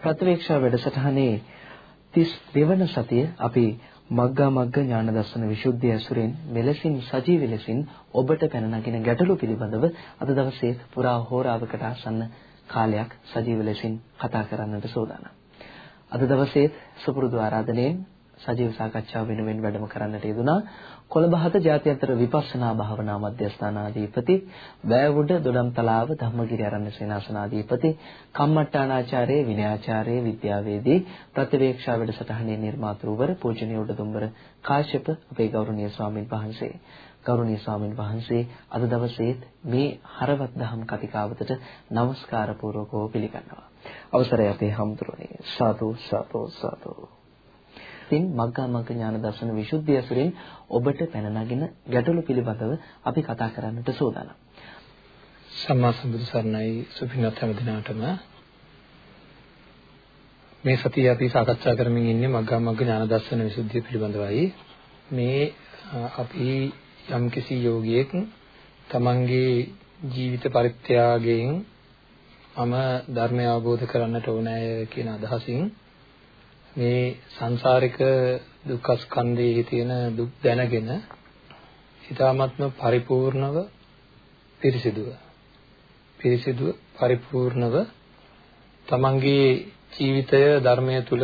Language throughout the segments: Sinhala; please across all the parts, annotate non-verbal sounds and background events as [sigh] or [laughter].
ප්‍රතිවේක්ෂා වැඩසටහනේ 32 වන සතිය අපි මග්ගා මග්ග ඥාන දර්ශන විසුද්ධිය ඇසුරෙන් මෙලෙසින් සජීවී ලෙසින් ඔබට පැන නගින ගැටලු පිළිබඳව අද දවසේ පුරා හෝරාවකට ආසන්න කාලයක් සජීව ලෙසින් කතා කරන්නට සූදානම්. අද දවසේ සුපුරුදු ආරාධනෙන් සජීව සාකච්ඡාව වෙනුවෙන් වැඩම කරන්නට යෙදුනා කොළඹ හත ජාත්‍යන්තර විපස්සනා භාවනා මධ්‍යස්ථානාධිපති බෑවුඩ දොඩම්තලාව ධම්මගිරි ආරණ්‍ය සේනාසනාධිපති කම්මට්ටානාචාර්ය විනයාචාර්ය විද්‍යාවේදී ප්‍රතිවේක්ෂා වැඩසටහනේ නිර්මාතෘවර පූජනීය උඩදුම්බර කාශ්‍යප අපේ ගෞරවනීය ස්වාමින් වහන්සේ. ගෞරවනීය ස්වාමින් වහන්සේ අද දවසේ මේ හරවත් දහම් කතිකාවතට নমස්කාර පූර්වකව පිළිගන්නවා. අවසරයි අපේ හම්තුරුනේ සාදු සාදු සාදු. සිතින් මග්ගා මග්ග ඥාන දර්ශන විසුද්ධිය ඇසුරින් ඔබට පැන නගින ගැටලු පිළිබඳව අපි කතා කරන්නට සූදානම්. සම්මා සම්බුදු සරණයි සුපිනත් හැම දිනාටම මේ සතිය අපි සාකච්ඡා කරමින් ඉන්නේ මග්ගා මග්ග ඥාන දර්ශන විසුද්ධිය පිළිබඳවයි. මේ අපි යම්කිසි යෝගියෙක් තමන්ගේ ජීවිත පරිත්‍යාගයෙන් මම ධර්මය අවබෝධ කරන්නට ඕනෑ කියන අදහසින් මේ සංසාරික දුක්ඛ ස්කන්ධයේ තියෙන දුක් දැනගෙන ඊ타ත්ම පරිපූර්ණව පිරිසිදුව. පිරිසිදුව පරිපූර්ණව තමන්ගේ ජීවිතය ධර්මයේ තුල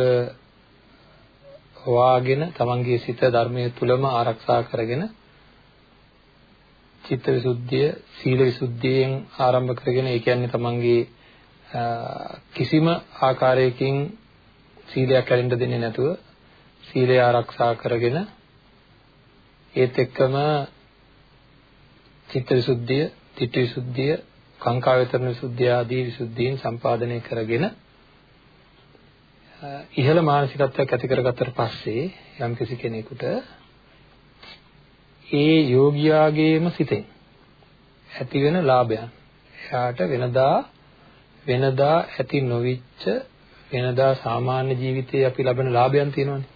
හොවාගෙන තමන්ගේ සිත ධර්මයේ තුලම ආරක්ෂා කරගෙන චිත්ත විසුද්ධිය සීල විසුද්ධියෙන් ආරම්භ කරගෙන ඒ කියන්නේ තමන්ගේ කිසිම ආකාරයකින් සීලයක් කැඩෙන්න දෙන්නේ නැතුව සීලය ආරක්ෂා කරගෙන ඒත් එක්කම චිත්ත විසුද්ධිය, ධිට්ඨි විසුද්ධිය, කාංකා වේතරණ විසුද්ධිය ආදී විසුද්ධීන් සම්පාදනය කරගෙන ඉහළ මානසිකත්වයක් ඇති කරගත්තට පස්සේ යම් කිසි කෙනෙකුට ඒ යෝගියාගේම සිතෙන් ඇති වෙන ලාභයන් එයාට වෙනදා වෙනදා ඇති නොවිච්ච වෙනදා සාමාන්‍ය ජීවිතයේ අපි ලබන ලාභයන් තියෙනවානේ.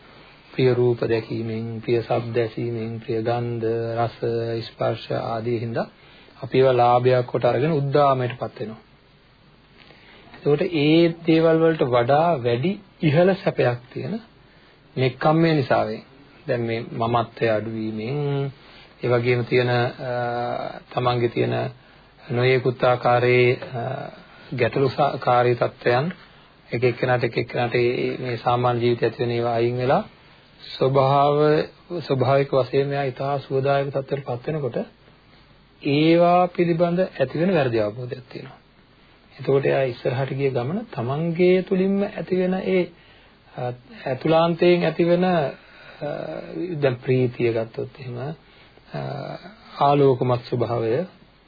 ප්‍රිය රූප දැකීමෙන්, ප්‍රිය ශබ්ද ඇසීමෙන්, ප්‍රිය ගන්ධ, රස, ස්පර්ශ ආදී හින්දා අපි ඒවා ලාභයක් කොට අරගෙන උද්දාමයටපත් වෙනවා. එතකොට ඒ දේවල් වලට වඩා වැඩි ඉහළ සැපයක් තියෙන නෙක්ඛම්මය නිසා දැන් මේ මමත්වය අඩුවීමෙන් ඒ වගේම තියෙන තමන්ගේ තියෙන නොයෙකුත් ආකාරයේ ගැටලුකාරී තත්වයන් එක එක්කෙනාට එක එක්කෙනාට මේ සාමාන්‍ය ජීවිතය ඇති වෙන ඒවා අයින් වෙලා ස්වභාව ස්වභාවික වශයෙන් මෙයා ඊටා සුවදායක තත්ත්වයට පත් වෙනකොට ඒවා පිළිබඳ ඇති වෙන වැරදි අවබෝධයක් තියෙනවා. එතකොට එයා ඉස්සරහට ගිය ගමන තමන්ගේ තුලින්ම ඇති වෙන ඒ ඇතුලාන්තයෙන් ඇති වෙන දැන් ප්‍රීතිය ගත්තොත් එහෙම ආලෝකමත් ස්වභාවය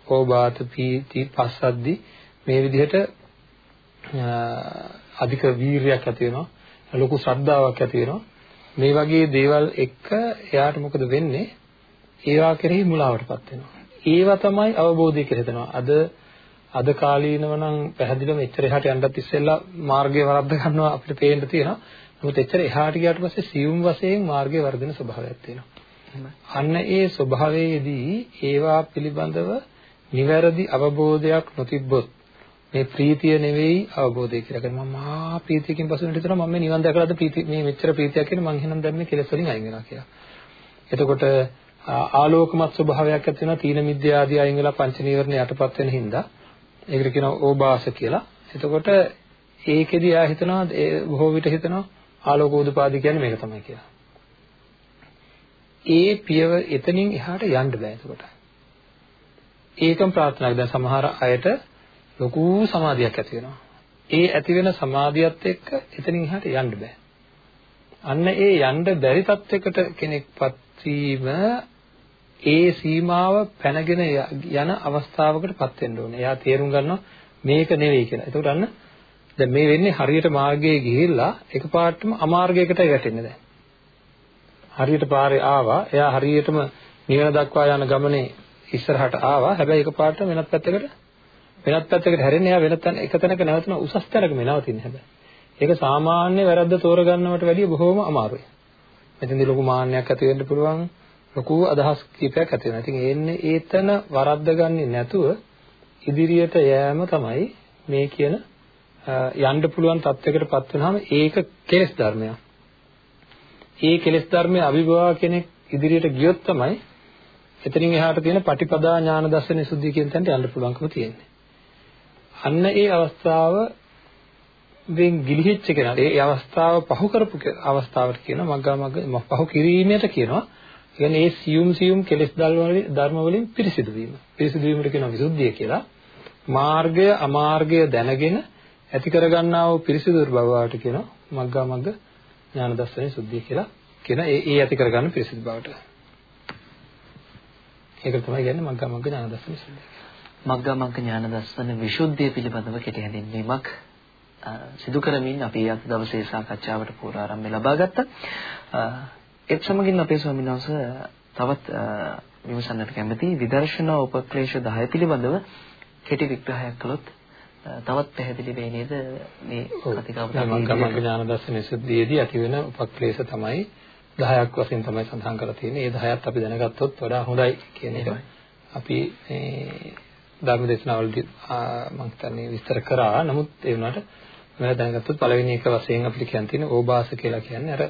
ඕබාත පීති පස්සද්දි මේ විදිහට අධික වීරියක් ඇති වෙනවා ලොකු ශ්‍රද්ධාවක් ඇති වෙනවා. මේ වගේ දේවල් එක්ක එයාට මොකද වෙන්නේ? ඒවා කෙරෙහි මුලාවටපත් වෙනවා. ඒවා තමයි අවබෝධය කියලා හිතනවා අද අද කාලීනව නම් පැහැදිලිවම එච්චර එහාට යන්නත් ඉස්සෙල්ලා මාර්ගය වරද්ද ගන්නවා අපිට පේන්න තියෙනවා. නමුත් එච්චර එහාට ගියාට පස්සේ සියුම් වශයෙන් මාර්ගය වර්ධන ස්වභාවයක් තියෙනවා. අන්න ඒ ස්වභාවයේදී ඒවා පිළිබඳව නිවැරදි අවබෝධයක් නොතිබ්බොත් මේ ප්‍රීතිය නෙවෙයි අවබෝධය කියලා කරනවා මහා ප්‍රීතියකින් පසු වෙන විතර මම මේ නිවන් දැකලාද ප්‍රීති මේ මෙච්චර ප්‍රීතියක් කියන මං එහෙනම් දැන් මේ කෙලෙස් වලින් අයින් වෙනවා කියලා. එතකොට ආලෝකමත් ස්වභාවයක් ඇති වෙනවා තීන මිද්‍යා ආදී අයින් වෙලා පංච නීවරණ යටපත් වෙන හින්දා ඒකට කියනවා ඕබාස කියලා. එතකොට ඒකෙදි ආ හිතනවා බොහෝ විට හිතනවා ආලෝකෝදපාදි කියන්නේ මේක තමයි කියලා. ඒ පියව එතනින් එහාට යන්න බෑ එතකොට. ඒකම ප්‍රාර්ථනාවක් දැන් සමහර අයට ලොකු සමාධියක් ඇති වෙනවා. ඒ ඇති වෙන සමාධියත් එක්ක එතනින් එහාට යන්න බෑ. අන්න ඒ යන්න බැරි තත්යකට කෙනෙක්පත් වීම ඒ සීමාව පැනගෙන යන අවස්ථාවකටපත් වෙන්න ඕනේ. එයා තේරුම් ගන්නවා මේක නෙවෙයි කියලා. ඒකට අන්න දැන් මේ වෙන්නේ හරියට මාර්ගයේ ගිහිල්ලා එකපාරටම අමාර්ගයකට වැටෙන්නේ දැන්. හරියට පාරේ ආවා. එයා හරියටම නිවන දක්වා යන ගමනේ ඉස්සරහට ආවා. හැබැයි එකපාරටම වෙනත් පැත්තකට වෙනත් පැත්තකට හැරෙන්න එයා වෙනත් තැන එක තැනක නැවතුන උසස් තැනක මේ නවතින්නේ හැබැයි. ඒක සාමාන්‍ය වැරද්ද තෝරගන්නවට වැඩිය බොහෝම අමාරුයි. මෙතෙන්දී ලොකු මාන්නයක් ඇති වෙන්න පුළුවන්. ලොකු අදහස් කීපයක් ඇති වෙනවා. ඉතින් ඒන්නේ ඒතන වරද්ද ගන්නේ නැතුව ඉදිරියට යෑම තමයි මේ කියන යන්න පුළුවන් තත්යකටපත් වෙනාම ඒක කෙලෙස් ධර්මයක්. ඒ කෙලෙස් ධර්මයේ අවිභවා කෙනෙක් ඉදිරියට ගියොත් තමයි එතනින් එහාට තියෙන පටිපදා ඥාන දර්ශන සුද්ධිය කියන තැනට යන්න පුළුවන්කම තියෙන්නේ. අන්න ඒ අවස්ථාව වෙන් ගිලිහිච්ච කෙනා ඒ අවස්ථාව පහු කරපු අවස්ථාවට කියනවා මග්ගා මග්ග පහු කිරීමට කියනවා. කියන්නේ ඒ සියුම් සියුම් කෙලෙස් ධර්ම වලින් පිරිසිදු වීම. පිරිසිදු වීමට කියනවා විසුද්ධිය කියලා. මාර්ගය අමාර්ගය දැනගෙන ඇති කරගන්නා වූ පිරිසිදු බවට කියනවා මග්ගා මග්ග ඥාන දර්ශනයේ සුද්ධිය කියලා කියන ඒ ඒ ඇති කරගන්න පිරිසිදු බවට. ඒක තමයි කියන්නේ මග්ගා මග්ග ඥාන දර්ශනයේ සුද්ධිය. මග්ගා මග්ග ඥාන දර්ශන විසුද්ධිය පිළිබඳව කෙටි හැඳින්වීමක් සිදු කරමින් අපි අද දවසේ සාකච්ඡාවට පූර්වාරම්භය ලබා ගත්තා. ඒත් සමගින් අපේ ස්වාමීන් වහන්සේ තවත් විමසන්නට කැමති විදර්ශනා උපක්ලේශ 10 පිළිබඳව කෙටි විග්‍රහයක් කළොත් තවත් පැහැදිලි වෙයි නේද මේ කතිකාවත මංගමංග ඥාන දර්ශන විසුද්ධියේදී ඇති වෙන උපක්ලේශ තමයි 10ක් වශයෙන් තමයි සඳහන් කරලා තියෙන්නේ. ඒ 10ත් අපි දැනගත්තොත් වඩා හොඳයි කියන එක. අපි මේ ධර්ම දේශනාවලදී මම හිතන්නේ විස්තර කරා. නමුත් ඒ වුණාට මම දැනගත්තොත් පළවෙනි එක වශයෙන් අපිට කියන්න තියෙන ඕබාස කියලා කියන්නේ අර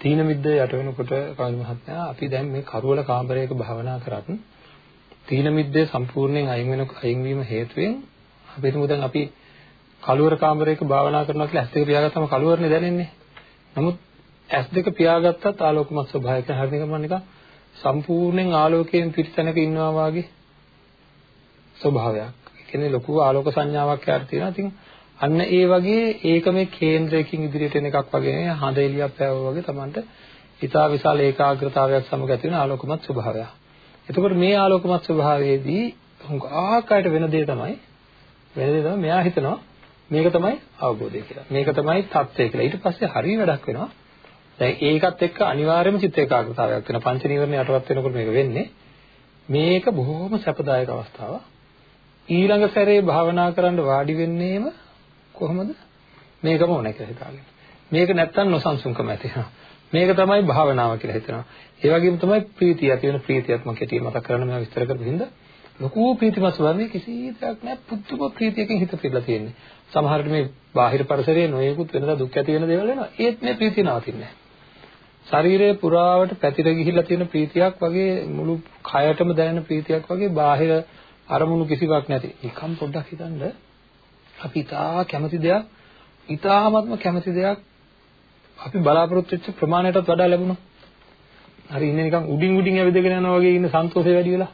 තීන මිද්ද යට වෙනකොට කවුරු මහත්මයා අපි දැන් මේ කරුවල කාමරයක භාවනා කරත් තීන මිද්දේ සම්පූර්ණයෙන් අයින් වෙන අයින් වීම හේතුවෙන් අපි හිතමු දැන් අපි කළුවර කාමරයක භාවනා කරනවා කියලා ඇස් දෙක පියාගත්තම කළුවරනේ දැනෙන්නේ. නමුත් ඇස් දෙක පියාගත්තත් ආලෝකමත් ස්වභාවයක හරිනක මම නිකන් සම්පූර්ණයෙන් ආලෝකයෙන් පිරිතැනක ඉන්නවා වගේ ස්වභාවයක්. ඒ කියන්නේ ලොකු ආලෝක සංඥාවක් යාට තියෙනවා. ඉතින් අන්න ඒ වගේ ඒක මේ කේන්ද්‍රයකින් ඉදිරියට එන එකක් වගේ හඳ එළියක් පෑවුවා වගේ Tamanට ඊටා විශාල ඒකාග්‍රතාවයක් සමග ඇති වෙන ආලෝකමත් ස්වභාවයක්. එතකොට මේ ආලෝකමත් ස්වභාවයේදී ආකාරයට වෙන දේ තමයි වෙන දේ තමයි මෙයා හිතනවා මේක තමයි අවබෝධය කියලා. මේක තමයි தත්ත්වය කියලා. ඊට පස්සේ හරි වැඩක් වෙනවා. දැන් ඒකත් එක්ක අනිවාර්යයෙන්ම චිත්ත ඒකාග්‍රතාවයක් වෙන පංච නීවරණ යටවත් වෙනකොට මේක වෙන්නේ. මේක බොහොම සැපදායක අවස්ථාවක්. ඊළඟ සැරේ භාවනා කරන්න වාඩි වෙන්නේම කොහොමද? මේකම ඕනේ කියලා හිතාගෙන. මේක නැත්තම් නොසන්සුන්කම ඇති වෙනවා. මේක තමයි භාවනාව කියලා හිතනවා. ඒ වගේම තමයි ප්‍රීතිය ඇති වෙන ප්‍රීතියත් මම කෙටි මතක් කරන්න මම විස්තර කරපු හින්දා ලොකු ප්‍රීතිමත් ස්වභාවයේ කිසි දෙයක් නැහැ පුදුම ප්‍රීතියකින් හිත පිරලා තියෙන්නේ. සමහර විට මේ බාහිර පරිසරයේ නොයෙකුත් වෙනදා දුක් ඇති වෙන දේවල් වෙනවා. ඒත් මේ ප්‍රීතිය නවතින්නේ නැහැ. ශරීරයේ පුරාවට පැතිර ගිහිල්ලා තියෙන ප්‍රීතියක් වගේ මුළු කයටම දැනෙන ප්‍රීතියක් වගේ බාහිර අරමුණු කිසිවක් නැති. නිකම් පොඩ්ඩක් හිතන්න අපි ඉතා කැමති දෙයක් ඉතාමත්ම කැමති දෙයක් අපි බලාපොරොත්තු වෙච්ච ප්‍රමාණයටත් වඩා ලැබුණා. හරි ඉන්නේ නිකන් උඩින් උඩින් ඇවිදගෙන යනවා වගේ ඉන්න සන්තෝෂය වැඩි වෙලා.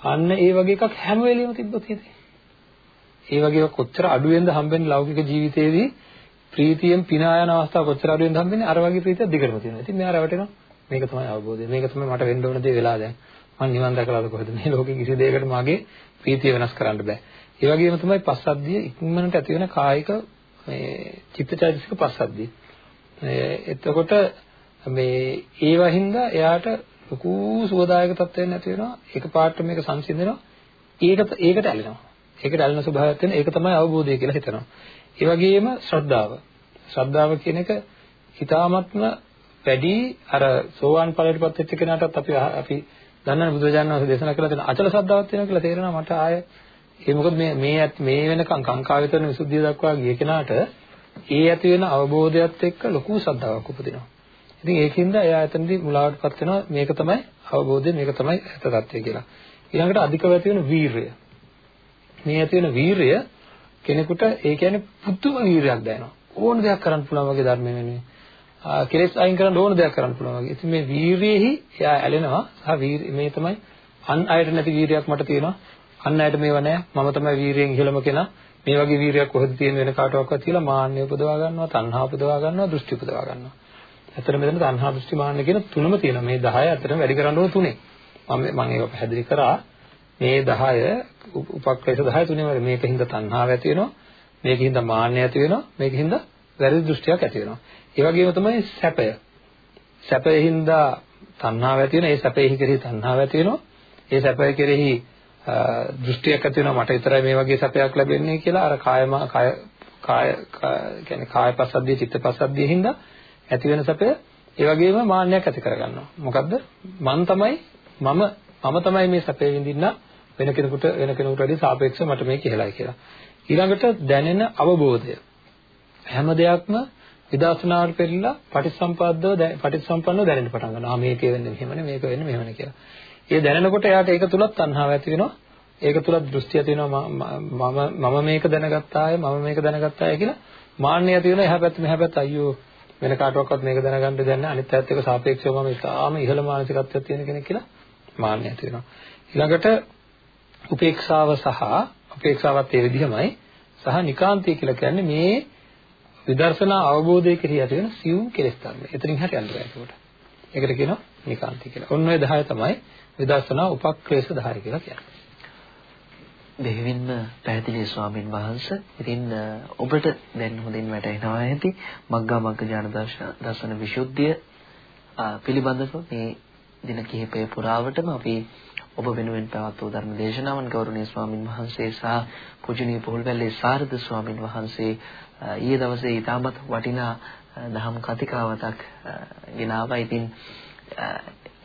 අන්න ඒ වගේ එකක් හැම වෙලෙම තිබ්බොත් හිතේ. ඒ වගේ කොච්චර අඩුවෙන්ද හම්බෙන්නේ ලෞකික ජීවිතයේදී ප්‍රීතියෙන් පිනා යන අවස්ථාව කොච්චර අඩුවෙන්ද හම්බෙන්නේ අර වගේ ප්‍රීතියක් දිගටම තියෙනවා. ඉතින් මෙයා රැවටෙනවා. මේක තමයි අවබෝධය. මේක තමයි මට වෙන්න ඕන දේ වෙලා දැන්. මම නිවන් දැකලාද කොහෙද මේ ලෝකේ කිසි දෙයකට මගේ ප්‍රීතිය වෙනස් කරන්න බෑ. ඒ වගේම තමයි පස්සද්ධිය ඉක්මනට ඇති වෙන කායික මේ චිත්තචෛතසික පස්සද්ධිය. එතකොට මේ ඒවා හින්දා එයාට ලොකු සුවදායක තත්ත්වයක් නැති වෙනවා. එකපාරට මේක සංසිඳෙනවා. ඒකට ඒකට ඇලෙනවා. ඒකට ඇලෙන ස්වභාවයක් තියෙන ඒක තමයි අවබෝධය කියලා හිතනවා. ඒ වගේම ශ්‍රද්ධාව. ශ්‍රද්ධාව කියන එක හිතාමත්ම වැඩි අර සෝවාන් ඵලයටපත් වෙච්ච කෙනාටත් අපි අපි දන්නනේ බුදුරජාණන් වහන්සේ දේශනා කළා තියෙන අචල ශ්‍රද්ධාවක් තියෙනවා කියලා තේරෙනවා මට ආය ඒ මොකද මේ මේ මේ වෙනකන් කාංකා විතරන විසුද්ධිය දක්වා ගිය කෙනාට ඒ ඇති වෙන අවබෝධයත් එක්ක ලොකු ශ්‍රද්ධාවක් උපදිනවා. ඉතින් ඒකින්ද එයා එතනදී මුලාවටපත් වෙනවා මේක තමයි අවබෝධය මේක තමයි ඇත්ත తත්වය කියලා. ඊළඟට අධිකව ඇති වෙන වීරය. මේ ඇති වෙන වීරය කෙනෙකුට ඒ කියන්නේ පුදුම වීරයක් දැනෙනවා. ඕන දෙයක් කරන්න පුළුවන් වගේ ධර්ම වෙනුවෙන්. කෙලෙස් අයින් කරන්න ඕන දෙයක් කරන්න පුළුවන් වගේ. ඉතින් මේ වීරියෙහි එයා ඇලෙනවා. සහ මේ තමයි අන් අයට නැති වීරියක් මට තියෙනවා. අන් අයට මේව නැහැ. මම තමයි වීරියෙන් ඉහළම කෙනා. මේ වගේ වීරියක් කොහෙද තියෙන වෙන කාටවත් කියලා මාන්නය උපදවා ගන්නවා, තණ්හා උපදවා ගන්නවා, දෘෂ්ටි උපදවා ගන්නවා. ඇත්තට මෙතන තණ්හා දෘෂ්ටි මාන්න කියන තුනම තියෙනවා. මේ 10 ඇත්තටම වැඩි කරන්න ඕන තුනේ. මම මම ඒක පැහැදිලි කරා. මේ 10 උපක්ලේශ 10 තුනේ වල මේකින්ද තණ්හාව ඇති වෙනවා. මේකින්ද මාන්නය ඇති වෙනවා. මේකින්ද වැරදි දෘෂ්ටියක් ඇති වෙනවා. ඒ වගේම තමයි සැපය. සැපයෙන්ද තණ්හාව ඇති වෙනවා. ඒ සැපෙහි කෙරෙහි තණ්හාව ඇති වෙනවා. ඒ සැපය කෙරෙහි දෘෂ්ටියක් ඇති වෙනවා මට විතරයි මේ වගේ සැපයක් ලැබෙන්නේ කියලා අර කායම කාය කාය කියන්නේ කායපස්සද්ධිය චිත්තපස්සද්ධිය හින්දා ඇති වෙන සැපය ඒ වගේම මාන්නයක් ඇති කරගන්නවා. මොකද්ද? මම තමයි මම මම තමයි මේ සැපේ විඳින්න වෙන කෙනෙකුට වෙන කෙනෙකුට වඩා සාපේක්ෂව මට මේක ඉහළයි කියලා. ඊළඟට දැනෙන අවබෝධය හැම දෙයක්ම විදර්ශනාවට පෙරලා පටිසම්පද්දව පටිසම්පන්නව දැනෙන්න පටන් ගන්නවා. ආ මේක වෙන්නේ මෙහෙමනේ මේක වෙන්නේ මෙහෙමනේ කියලා. ඒ දැනෙනකොට එයාට ඒක තුලත් තණ්හාව ඇති වෙනවා. ඒක තුලත් දෘෂ්ටි ඇති වෙනවා මම මම මේක දැනගත්තාය මම මේක දැනගත්තාය කියලා මාන්නය ඇති වෙනවා එහා පැත්ත මෙහා පැත්ත අයියෝ වෙන කාටවත් මේක දැනගන්න දෙයක් නැහැ අනිත් පැත්ත එක සාපේක්ෂව මම ඉතාලම ඉහළ මානසිකත්වයක් තියෙන කෙනෙක් කියලා මාන්නය ඇති වෙනවා ඊළඟට උපේක්ෂාව සහ උපේක්ෂාවත් ඒ විදිහමයි සහ නිකාන්තය කියලා කියන්නේ මේ විදර්ශනා අවබෝධය කෙරෙහි ඇති වෙන සියුම් කෙලෙස් ධර්ම. එතනින් හරි යන්න බෑ ඒකට. ඒකට කියනවා නිකාන්ති කියලා. ඔන්න ඔය 10 තමයි විදර්ශනා උපක්ලේශ 10 කියලා කියන්නේ. දෙහිවින්ම පැහැදිලි ස්වාමින් වහන්සේ. ඉතින් ඔබට දැන් හොඳින් වැටහෙනවා ඇති මග්ගා මග්ග ඥාන දර්ශන විසුද්ධිය පිළිබඳව මේ දින කිහිපය පුරාවටම අපි ඔබ වෙනුවෙන් පැවැත් වූ ධර්ම දේශනාවන් ගෞරවනීය ස්වාමින් වහන්සේ සහ පූජනීය පොල්වැල්ලේ සාරද ස්වාමින් වහන්සේ ඊයේ දවසේ ඊටමත් වටිනා දහම් කතිකාවතක් ගෙනාවා. ඉතින්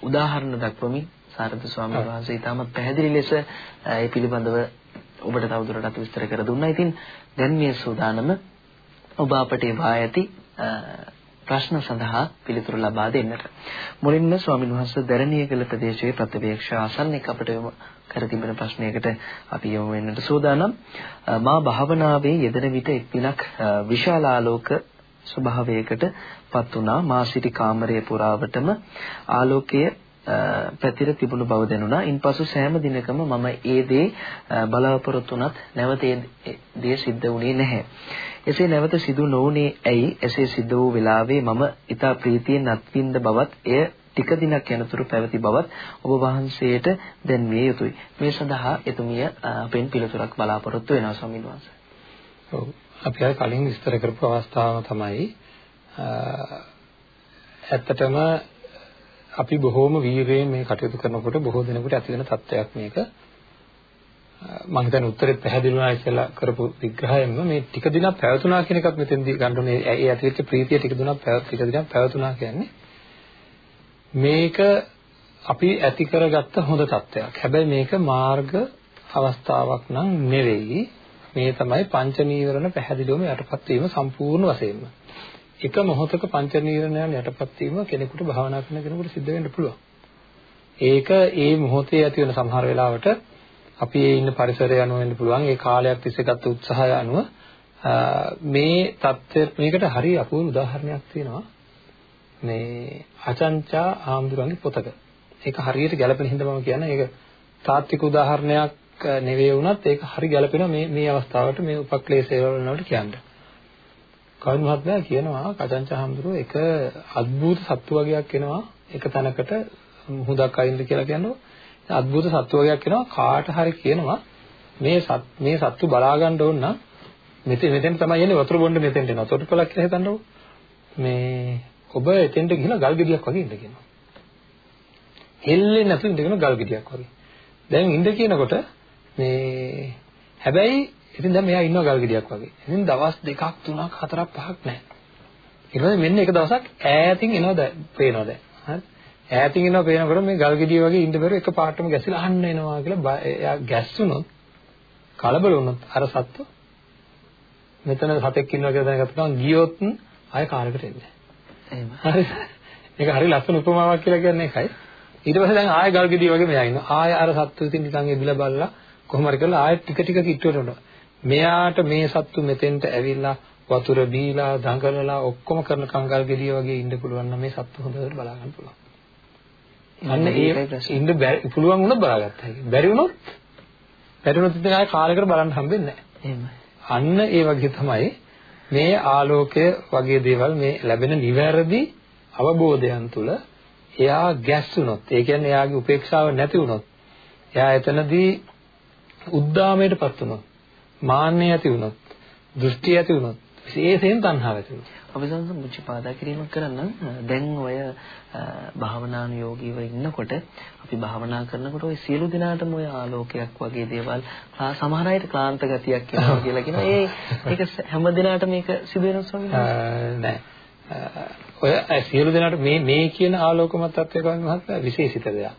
උදාහරණ දක්වමින් සාරද ස්වාමීන් වහන්සේ ඊටමත් පැහැදිලි ලෙස ඒ පිළිබඳව ඔබට තවදුරටත් විස්තර කර දුන්නා. ඉතින් දැන් මේ සූදානම ඔබ අපට ඒවා ඇති ප්‍රශ්න සඳහා පිළිතුරු ලබා දෙන්නට. මුලින්ම ස්වාමීන් වහන්සේ දැරණියගල ප්‍රදේශයේ ප්‍රතිවේක්ෂ ආසන්නෙක් අපට කර තිබෙන ප්‍රශ්නයකට අපි යොමු වෙන්නට සූදානම්. මා භාවනාවේ යෙදෙන විට එක් දිනක් විශාල ආලෝක ස්වභාවයකට පත් වුණා. මා සිටි කාමරය පුරාවටම ආලෝකය පැතිර තිබුණු බව දැනුණා. ඉන්පසු සෑම දිනකම මම ඒ දේ බලාපොරොත්තු වුණත් නැවත ඒ දේ සිද්ධ වුණේ නැහැ. එසේ නැවත සිදු නොවුනේ ඇයි? එසේ සිද්ධ වූ වෙලාවේ මම ඊට ප්‍රීතියෙන් අත්විඳ බවත් එය ටික දිනක් යනතුරු පැවති බවත් ඔබ වහන්සේට දැන්විය යුතුයි. මේ සඳහා එතුමිය අපෙන් පිළිතුරක් බලාපොරොත්තු වෙනවා ස්වාමීන් වහන්සේ. ඔව්. අපි අර කලින් විස්තර කරපු අවස්ථාව තමයි ඇත්තටම අපි බොහෝම වීරයෙන් මේ කටයුතු කරනකොට බොහෝ දෙනෙකුට ඇති වෙන තත්ත්වයක් මේක. මම හිතන්නේ උත්තරේ පැහැදිලි වුණා ඉස්සෙල්ලා කරපු විග්‍රහයෙන්ම මේ ටික දිනක් පැවතුණා කියන එකත් මෙතෙන්දී ගන්න ඕනේ. ඒ ඇතිවෙච්ච ප්‍රීතිය ටික දිනක් ටික දිනක් පැවතුණා කියන්නේ මේක අපි ඇති කරගත්ත හොඳ තත්ත්වයක්. හැබැයි මේක මාර්ග අවස්ථාවක් නම් නෙවෙයි. මේ තමයි පංච නීවරණ පැහැදිලිවම යටපත් වීම සම්පූර්ණ වශයෙන්ම. එක මොහොතක පංච නීවරණයන් යටපත් වීම කෙනෙකුට භාවනා කරන කෙනෙකුට සිද්ධ වෙන්න පුළුවන්. ඒක ඒ මොහොතේ ඇති වෙන සමහර වෙලාවට අපි ඒ ඉන්න පරිසරය අනුව වෙන්න පුළුවන්. ඒ කාලයක් තිස්සේ ගත උත්සාහය අනුව මේ தත්ත්වය මේකට හරි අපූර්ව උදාහරණයක් තියෙනවා. මේ අචංචා ආම්දුරන්ගේ පොතක. ඒක හරියට ගැලපෙන හින්දා මම කියන්නේ ඒක තාත්වික උදාහරණයක් නෙවෙයි වුණත් ඒක හරි ගැලපෙනවා මේ මේ අවස්ථාවට මේ උපක්ලේශය වලනවට කියන්නේ. කවි මහත්මයා කියනවා අචංචා ආම්දුරෝ එක අద్භූත සත්තු වර්ගයක් වෙනවා එක තැනකට හුදක් අයින්ද කියලා කියනවා. අద్భుත සත්තු වගේක් එනවා කාට හරි කියනවා මේ සත් මේ සත්තු බලා ගන්න ඕන නම් මෙතෙන් මෙතෙන් තමයි යන්නේ වතුර බොන්න මෙතෙන්ට එනවා. තොටුපළක් කියලා හිතන්නකෝ. මේ ඔබ එතෙන්ට ගිහිලා ගල් ගෙඩියක් වගේ ඉන්න කියනවා. හෙල්ලෙන්නේ නැතුව ඉඳගෙන ගල් ගෙඩියක් වගේ. දැන් ඉඳ කියනකොට මේ හැබැයි ඉතින් දැන් මෙයා ඉන්නවා ගල් ගෙඩියක් වගේ. ඉතින් දවස් දෙකක් තුනක් හතරක් පහක් නැහැ. ඊට පස්සේ මෙන්න එක දවසක් ඈතින් එනවා දැන් පේනවා දැන්. හරි. ඈතින් එනවා පේනකොට මේ ගල් ගෙඩිය වගේ ඉන්න බැරුව එක පාටම ගැසිලා අහන්න එනවා කියලා එයා ගැස්සුනොත් කලබල වුණොත් අර සත්තු මෙතන සතෙක් ඉන්නවා කියලා දැනගත්ත ගමන් ගියොත් ආය කාලයකට එන්නේ එහෙම. හරිද? ඒක හරි ලස්සන උපමාවක් කියලා කියන්නේ ඒකයි. ඊට පස්සේ දැන් ආයෙ ගල් ගෙඩිය වගේ මෙයා ඉන්නවා. ආයෙ අර සත්තු ඉතින් නිකන් එබිලා බලලා කොහොම හරි කරලා ආයෙ ටික ටික කිට්ටුවට උනවා. මෙයාට මේ සත්තු මෙතෙන්ට ඇවිල්ලා වතුර බීලා දඟලලා ඔක්කොම කරන කංගල් ගෙඩිය වගේ ඉන්න පුළුවන් නම් මේ සත්තු හොඳට බලා ගන්න පුළුවන්. අන්න ඒ ඉන්න පුළුවන් වුණොත් බලාගත්තා. බැරි වුණොත් බැරි වුණොත් ඉතින් ආයෙ කාලයකට බලන්න හම්බෙන්නේ නැහැ. අන්න ඒ වගේ තමයි මේ ආලෝකය වගේ දේවල් මේ ලැබෙන නිවැරදි අවබෝධයන් තුළ එයා ගැස්සුනොත් ඒ කියන්නේ එයාගේ උපේක්ෂාව නැති වුනොත් එයා එතනදී උද්දාමයටපත් වුනොත් මාන්නය ඇති වුනොත් දෘෂ්ටි ඇති වුනොත් විශේෂයෙන් තණ්හාව ඇති වුනොත් අපි සංස මුචි පාදා කිරීමක් කරන්න දැන් ඔය භාවනානුයෝගීව ඉන්නකොට අපි භාවනා කරනකොට ඔය සියලු දිනාටම ඔය ආලෝකයක් වගේ දේවල් සමහර අයට ක්ලාන්ත ගතියක් එනවා කියලා කියනවා. ඒ ඒක හැම දිනාටම මේක සිදු වෙනවද ස්වාමීනි? නෑ. ඔය සියලු දිනාට මේ මේ කියන ආලෝකමත් තත්ත්වයක් වගේ මහත්මයා විශේෂිත දෙයක්.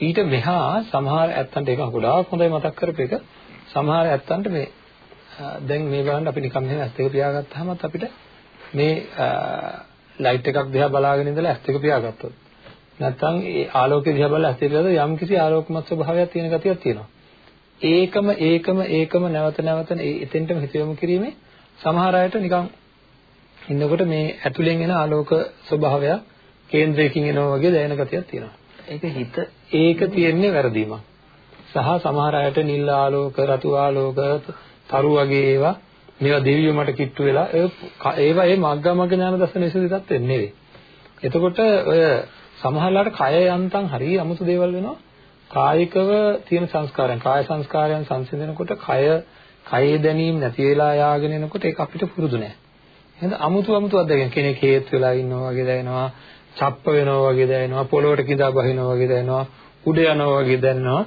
ඊට මෙහා සමහර ඇත්තන්ට ඒක ගොඩාක් හොඳයි මතක් කරපු එක. සමහර ඇත්තන්ට මේ දැන් මේ බලන්න අපි නිකන් මෙහෙම ඇස් දෙක පියාගත්තාම අපිට මේ ලයිට් එකක් දිහා බලාගෙන ඉඳලා ඇස් දෙක පියාගත්තොත් නැත්නම් ඒ ආලෝකය දිහා බලලා ඇස් දෙක යම් කිසි ආලෝකමත් ස්වභාවයක් තියෙන ගතියක් තියෙනවා. ඒකම ඒකම ඒකම නැවත නැවත එතෙන්ටම හිත යොමු කිරීමේ සමහර අයට නිකන් ඉන්නකොට මේ ඇතුලෙන් එන ආලෝක ස්වභාවයක් කේන්ද්‍රයකින් එනවා වගේ දැනෙන ගතියක් තියෙනවා. ඒක හිත ඒක තියෙන්නේ වැරදීමක්. සහ සමහර අයට නිල් ආලෝක, රතු ආලෝක, තරු වගේ ඒවා මේවා දෙවියෝ මට කිට්ටු වෙලා ඒවා ඒ මග්ගා මග්ග ඥාන දර්ශන විසුද්ධියත් නෙවෙයි. එතකොට ඔය සමහරලාට කය යන්තම් හරිය අමුතු දේවල් වෙනවා. කායිකව තියෙන සංස්කාරයන්, කාය සංස්කාරයන් සංසිඳනකොට කය කයේ දැනීම නැති වෙලා යාගෙන එනකොට ඒක අපිට පුරුදු නෑ. එහෙනම් අමුතු අමුතු අත්දැකීම් කෙනෙක් හේත් වෙලා ඉන්නවා වගේ දැනෙනවා. චප්ප වෙනවා වගේ දැනෙනවා පොළොවට කිඳා බහිනවා වගේ දැනෙනවා උඩ යනවා වගේ දැනෙනවා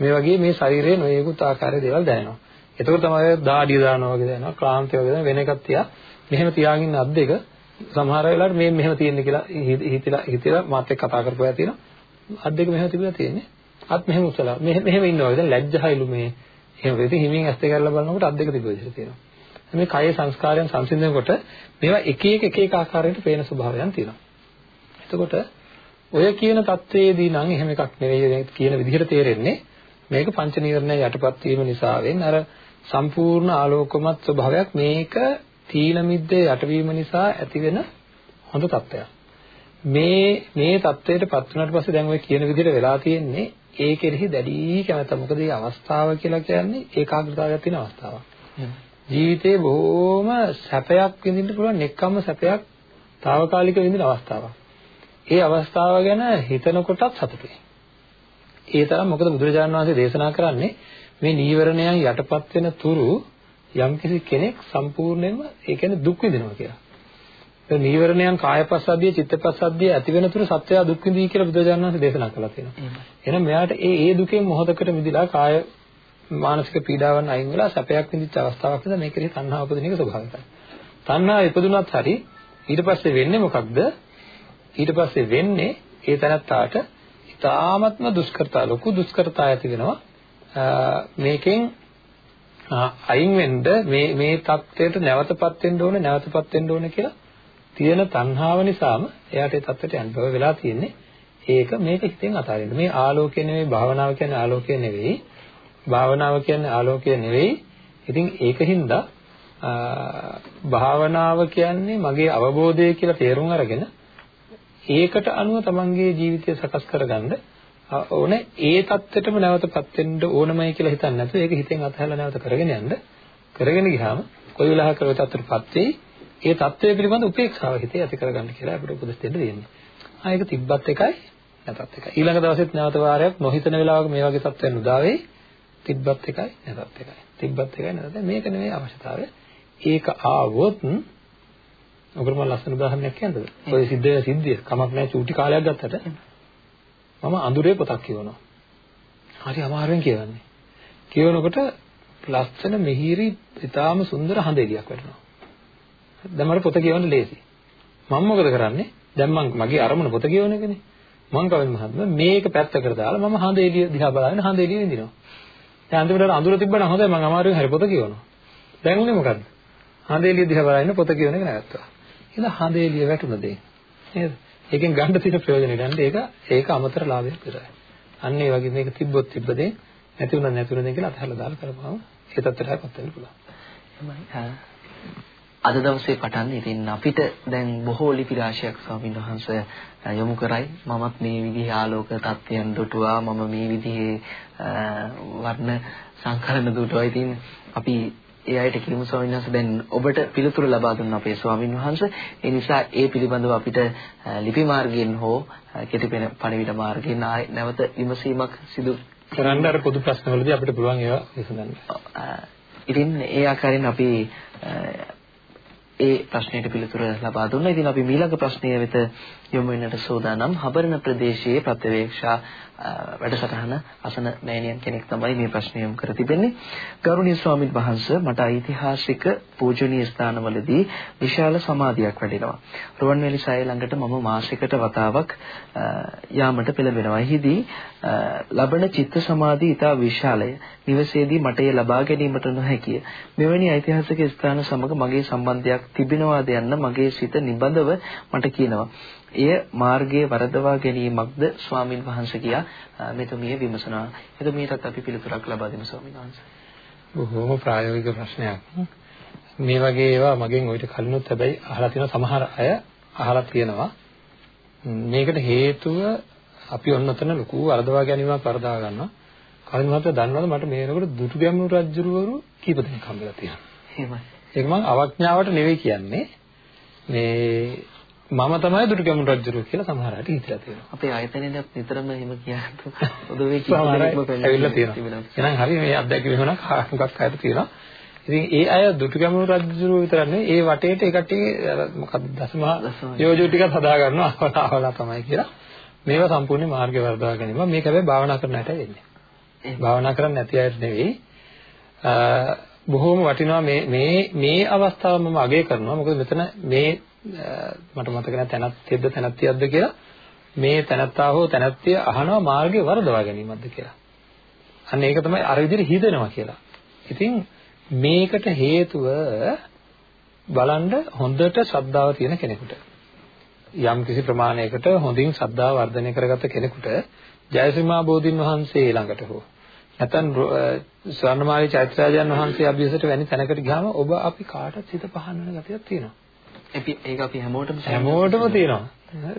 මේ වගේ මේ ශරීරයේ නොයෙකුත් ආකාරයේ දේවල් දැනෙනවා එතකොට තමයි දාඩිය දානවා වගේ දැනෙනවා, ක්ලාන්තය වගේ දැනෙන වෙන එකක් තියා මෙහෙම තියාගෙන අත් දෙක සමහර වෙලාවට මේ මෙහෙම තියෙන්නේ කියලා හිතලා හිතලා මාත් එක්ක කතා කරපුවා තියෙනවා. අත් දෙක මෙහෙම තිබිලා තියෙන්නේ. අත් මෙහෙම උසලා මෙහෙම මෙහෙම ඉන්නවා වගේ දැන් ලැජ්ජහයිලු මේ. එහෙම වෙදී හිමින් ඇස් දෙක අරලා බලනකොට අත් දෙක තිබිලා තියෙනවා. මේ කයේ සංස්කාරයන් සංසිඳනකොට මේවා එක එක එක එක ආකාරයට පේන ස්වභාවයන් තියෙනවා. එතකොට ඔය කියන தത്വයේදී නම් එහෙම එකක් නෙවෙයි කියන විදිහට තේරෙන්නේ මේක පංච නීවරණය යටපත් වීම නිසාවෙන් අර සම්පූර්ණ ආලෝකමත් ස්වභාවයක් මේක තීල මිද්දේ යටවීම නිසා ඇතිවෙන හොඳ තත්ත්වයක්. මේ මේ தත්වයටපත් වුණාට පස්සේ දැන් ඔය කියන විදිහට වෙලා තියෙන්නේ ඒ කෙරෙහි දැඩි කැමැත්ත. මොකද මේ අවස්ථාව කියලා කියන්නේ ඒකාග්‍රතාවයක් තියෙන අවස්ථාවක්. ජීවිතේ බොහොම සැපයක් විඳින්න පුළුවන් එක්කම සැපයක් తాවකාලික විඳින අවස්ථාවක්. ඒ අවස්ථාව ගැන හිතනකොටත් සතුටුයි. ඒ තරම් මොකද බුදුරජාණන් වහන්සේ දේශනා කරන්නේ මේ නීවරණයන් යටපත් වෙන තුරු යම්කිසි කෙනෙක් සම්පූර්ණයෙන්ම ඒ කියන්නේ දුක් විඳිනවා කියලා. ඒ නීවරණයන් කායපස්සද්ධිය චිත්තපස්සද්ධිය ඇති වෙන තුරු සත්‍යය දුක් විඳී කියලා බුදුරජාණන් වහන්සේ දේශනා කළා තියෙනවා. එහෙනම් මෙයාට ඒ ඒ දුකෙන් මොහොතකට මිදලා කාය මානසික පීඩාවන් අයින් වෙලා සැපයක් විඳිච්ච අවස්ථාවක් නිසා මේ කෙරෙහි තණ්හාව උපදින එක ස්වභාවිකයි. තණ්හාව ඉපදුනත් හරි ඊට පස්සේ වෙන්නේ මොකක්ද? ඊට පස්සේ වෙන්නේ ඒ තැනත්තාට ඉතාමත්ම දුෂ්කරතා ලොකු දුෂ්කරතා ඇති වෙනවා මේකෙන් අයින් වෙන්න මේ මේ தත්ත්වයට නැවතපත් වෙන්න ඕනේ නැවතපත් වෙන්න ඕනේ කියලා තියෙන තණ්හාව නිසාම එයාට ඒ தත්ත්වයට යන්න වෙලා තියෙන්නේ. ඒක මේක හිතෙන් අතාරින්න. මේ ආලෝකය නෙවෙයි භාවනාව කියන්නේ ආලෝකය නෙවෙයි. භාවනාව කියන්නේ ආලෝකය නෙවෙයි. ඉතින් ඒකින්ද භාවනාව කියන්නේ මගේ අවබෝධය කියලා තේරුම් අරගෙන ඒකට අනුව තමන්ගේ ජීවිතය සකස් කරගන්න ඕනේ ඒ தත්ත්වෙටම නැවතපත් වෙන්න ඕනමයි කියලා හිතන්නේ නැතුව ඒක හිතෙන් අතහැරලා නැවත කරගෙන යන්න කරගෙන ගියාම කොයි වෙලාවක ඔය தත්ත්වෙටපත් වෙයි ඒ தත්ත්වය පිළිබඳ උපේක්ෂාව හිතේ ඇති කරගන්න කියලා අපිට උපදෙස් දෙන්න දෙන්නේ. ආ ඒක තිබ්බත් එකයි නැතත් එකයි. ඊළඟ දවසෙත් නැවත වාරයක් නොහිතන වෙලාවක මේ වගේ தත්ත්වයන් උදා වෙයි. තිබ්බත් එකයි නැතත් එකයි. තිබ්බත් එකයි නැතත් මේක නෙමෙයි අවශ්‍යතාවය. ඒක ආවොත් ඔකට මම ලස්සන උදාහරණයක් කියන්නද? ඔය සිද්ධ සිද්ධිය කමක් නැහැ චූටි කාලයක් ගත්තට මම අඳුරේ පොතක් කියවනවා. හරි අමාරුවෙන් කියවන්නේ. කියවනකොට ලස්සන මිහිරි ඉතාම සුන්දර හඳ එළියක් වැටෙනවා. දැන් මට පොත කියවන්න ලේසි. මම මොකද කරන්නේ? දැන් මම මගේ අරමුණ පොත කියවන එකනේ. මං කවින් මහත්මයා මේක පැත්තකට දාලා මම හඳ එළිය දිහා බලාගෙන හඳ එළිය විඳිනවා. දැන් අන්තිමට අඳුර තිබ්බනම් හොඳයි මම අමාරුවෙන් හරි පොත කියවනවා. දැන් උනේ මොකද්ද? හඳ එළිය දිහා බලාගෙන පොත කියවන එක නැවතුවා. කියලා හඳ එළිය වැටුණ දෙයි. නේද? ඒකෙන් ගන්න තියෙන ප්‍රයෝජනෙ ගන්න ඒක ඒක අමතර ලාභයක් විතරයි. අන්න ඒ වගේ මේක තිබ්බොත් තිබ්බ දෙයි නැති වුණා නැති වුණා දෙයි කියලා අතහැරලා දාලා කරපුවාම ඒ තත්ත්වයටපත් වෙන්න පුළුවන්. අද දවසේ පටන් ඉතින් අපිට දැන් බොහෝ ලිපි රාශියක් ස්වාමීන් වහන්සේ යොමු කරයි මමත් මේ විදිහේ ආලෝක තත්ත්වයන් දුටුවා මම මේ විදිහේ වර්ණ සංකලන දුටුවා ඉතින් අපි ඒ අයට කිරිමු ස්වාමීන් වහන්සේ දැන් ඔබට පිළිතුරු ලබා දුන්න අපේ ස්වාමීන් වහන්සේ. ඒ නිසා ඒ පිළිබඳව අපිට ලිපි මාර්ගයෙන් හෝ කෙටි පණිවිඩ මාර්ගයෙන් නැවත විමසීමක් සිදු කරන්න අර පොදු ප්‍රශ්නවලදී අපිට පුළුවන් ඒවා විසඳන්න. ඉතින් ඒ ආකාරයෙන් අපි ඒ ප්‍රශ්නයට පිළිතුර ලබා දුන්නා. ඉතින් අපි ඊළඟ ප්‍රශ්නය වෙත යොමු වෙන්නට සූදානම්. හබරණ ප්‍රදේශයේ ප්‍රත්‍යවේක්ෂා වැඩසටහන අසන මෑණියන් කෙනෙක් තමයි මේ ප්‍රශ්නය යොමු කර තිබෙන්නේ. ගෞරවනීය ස්වාමීන් වහන්සේ මට ඓතිහාසික පූජනීය ස්ථානවලදී විශාල සමාධියක් වැඩෙනවා. රුවන්වැලි සෑය ළඟට මම මාසිකට වතාවක් යාමට පෙළඹෙනවා. එහිදී ලබන චිත්ත සමාධිය ඉතා විශාලය. නිවසේදී මට එය ලබා ගැනීමට නොහැකිය. මෙවැනි ඓතිහාසික ස්ථාන සමග මගේ සම්බන්ධයක් තිබෙනවාද යන්න මගේ සිත නිබඳව මට කියනවා. එය මාර්ගයේ වරදවා ගැනීමක්ද ස්වාමින් වහන්සේ කියා මෙතුමිය විමසනවා. එතුමියටත් අපි පිළිතුරක් ලබා දෙමු ස්වාමින් වහන්සේ. බොහොම ප්‍රායෝගික ප්‍රශ්නයක්. මේ වගේ ඒවා මගෙන් ඔයිට කලිනුත් හැබැයි අහලා තියෙන සමහර අය අහලා තියෙනවා. මේකට හේතුව අපි ඔන්නතන ලොකු වරදවා ගැනීමක් වරදවා ගන්නවා. කලින් මහත්තයා දන්නවද මට මේ වෙනකොට දුටු ගැමුණු රජුරවරු කීප දෙනෙක් හම්බෙලා තියෙනවා. එහෙමයි. ඒක මම අවඥාවට නෙවෙයි කියන්නේ. මේ මම තමයි දුටු ගැමුණු රජුරු කියලා සමහර අයට හිතලා තියෙනවා. අපේ ආයතනයේත් නිතරම එහෙම කියනකොට උදවේ කියනකම පැවිලා තියෙනවා. එහෙනම් හරි මේ අත්දැකීම එහෙනම් මොකක් අයට තියෙනවා. ඉතින් ඒ අය දුටු ගැමුණු රජුරු විතරක් නෙවෙයි ඒ වටේට ඒ කට්ටිය මොකක්ද දසමහා යෝජෝ ටිකක් හදා ගන්නවා [laughs] අවලා තමයි කියලා. මේවා සම්පූර්ණ මාර්ගය වර්ධවා ගැනීම. මේක හැබැයි භාවනා කරන අයට වෙන්නේ. භාවනා කරන්නේ නැති අයට නෙවෙයි. බොහෝම වටිනවා මේ මේ මේ අවස්ථාව මම අගය කරනවා. මොකද මෙතන මේ මට මතක නැහැ තැනැත්තියද තැනැත්තියක්ද කියලා මේ තැනැත්තා හෝ තැනැත්තිය අහනවා මාර්ගේ වරදවා ගැනීමක්ද කියලා. අන්න ඒක තමයි අර විදිහට හිතෙනවා කියලා. ඉතින් මේකට හේතුව බලන්න හොඳට ශ්‍රද්ධාව තියෙන කෙනෙකුට යම් කිසි ප්‍රමාණයකට හොඳින් ශ්‍රද්ධාව වර්ධනය කරගත්ත කෙනෙකුට ජයශ්‍රීමා බෝධින් වහන්සේ ළඟට හෝ නැත්නම් ස්වර්ණමාලී චෛත්‍යරාජයන් වහන්සේ අභියසට වැනි තැනකට ගියාම ඔබ අපි කාටත් හිත පහන් වෙන ගතියක් තියෙනවා. ඒක අපි හැමෝටම හැමෝටම තියෙනවා.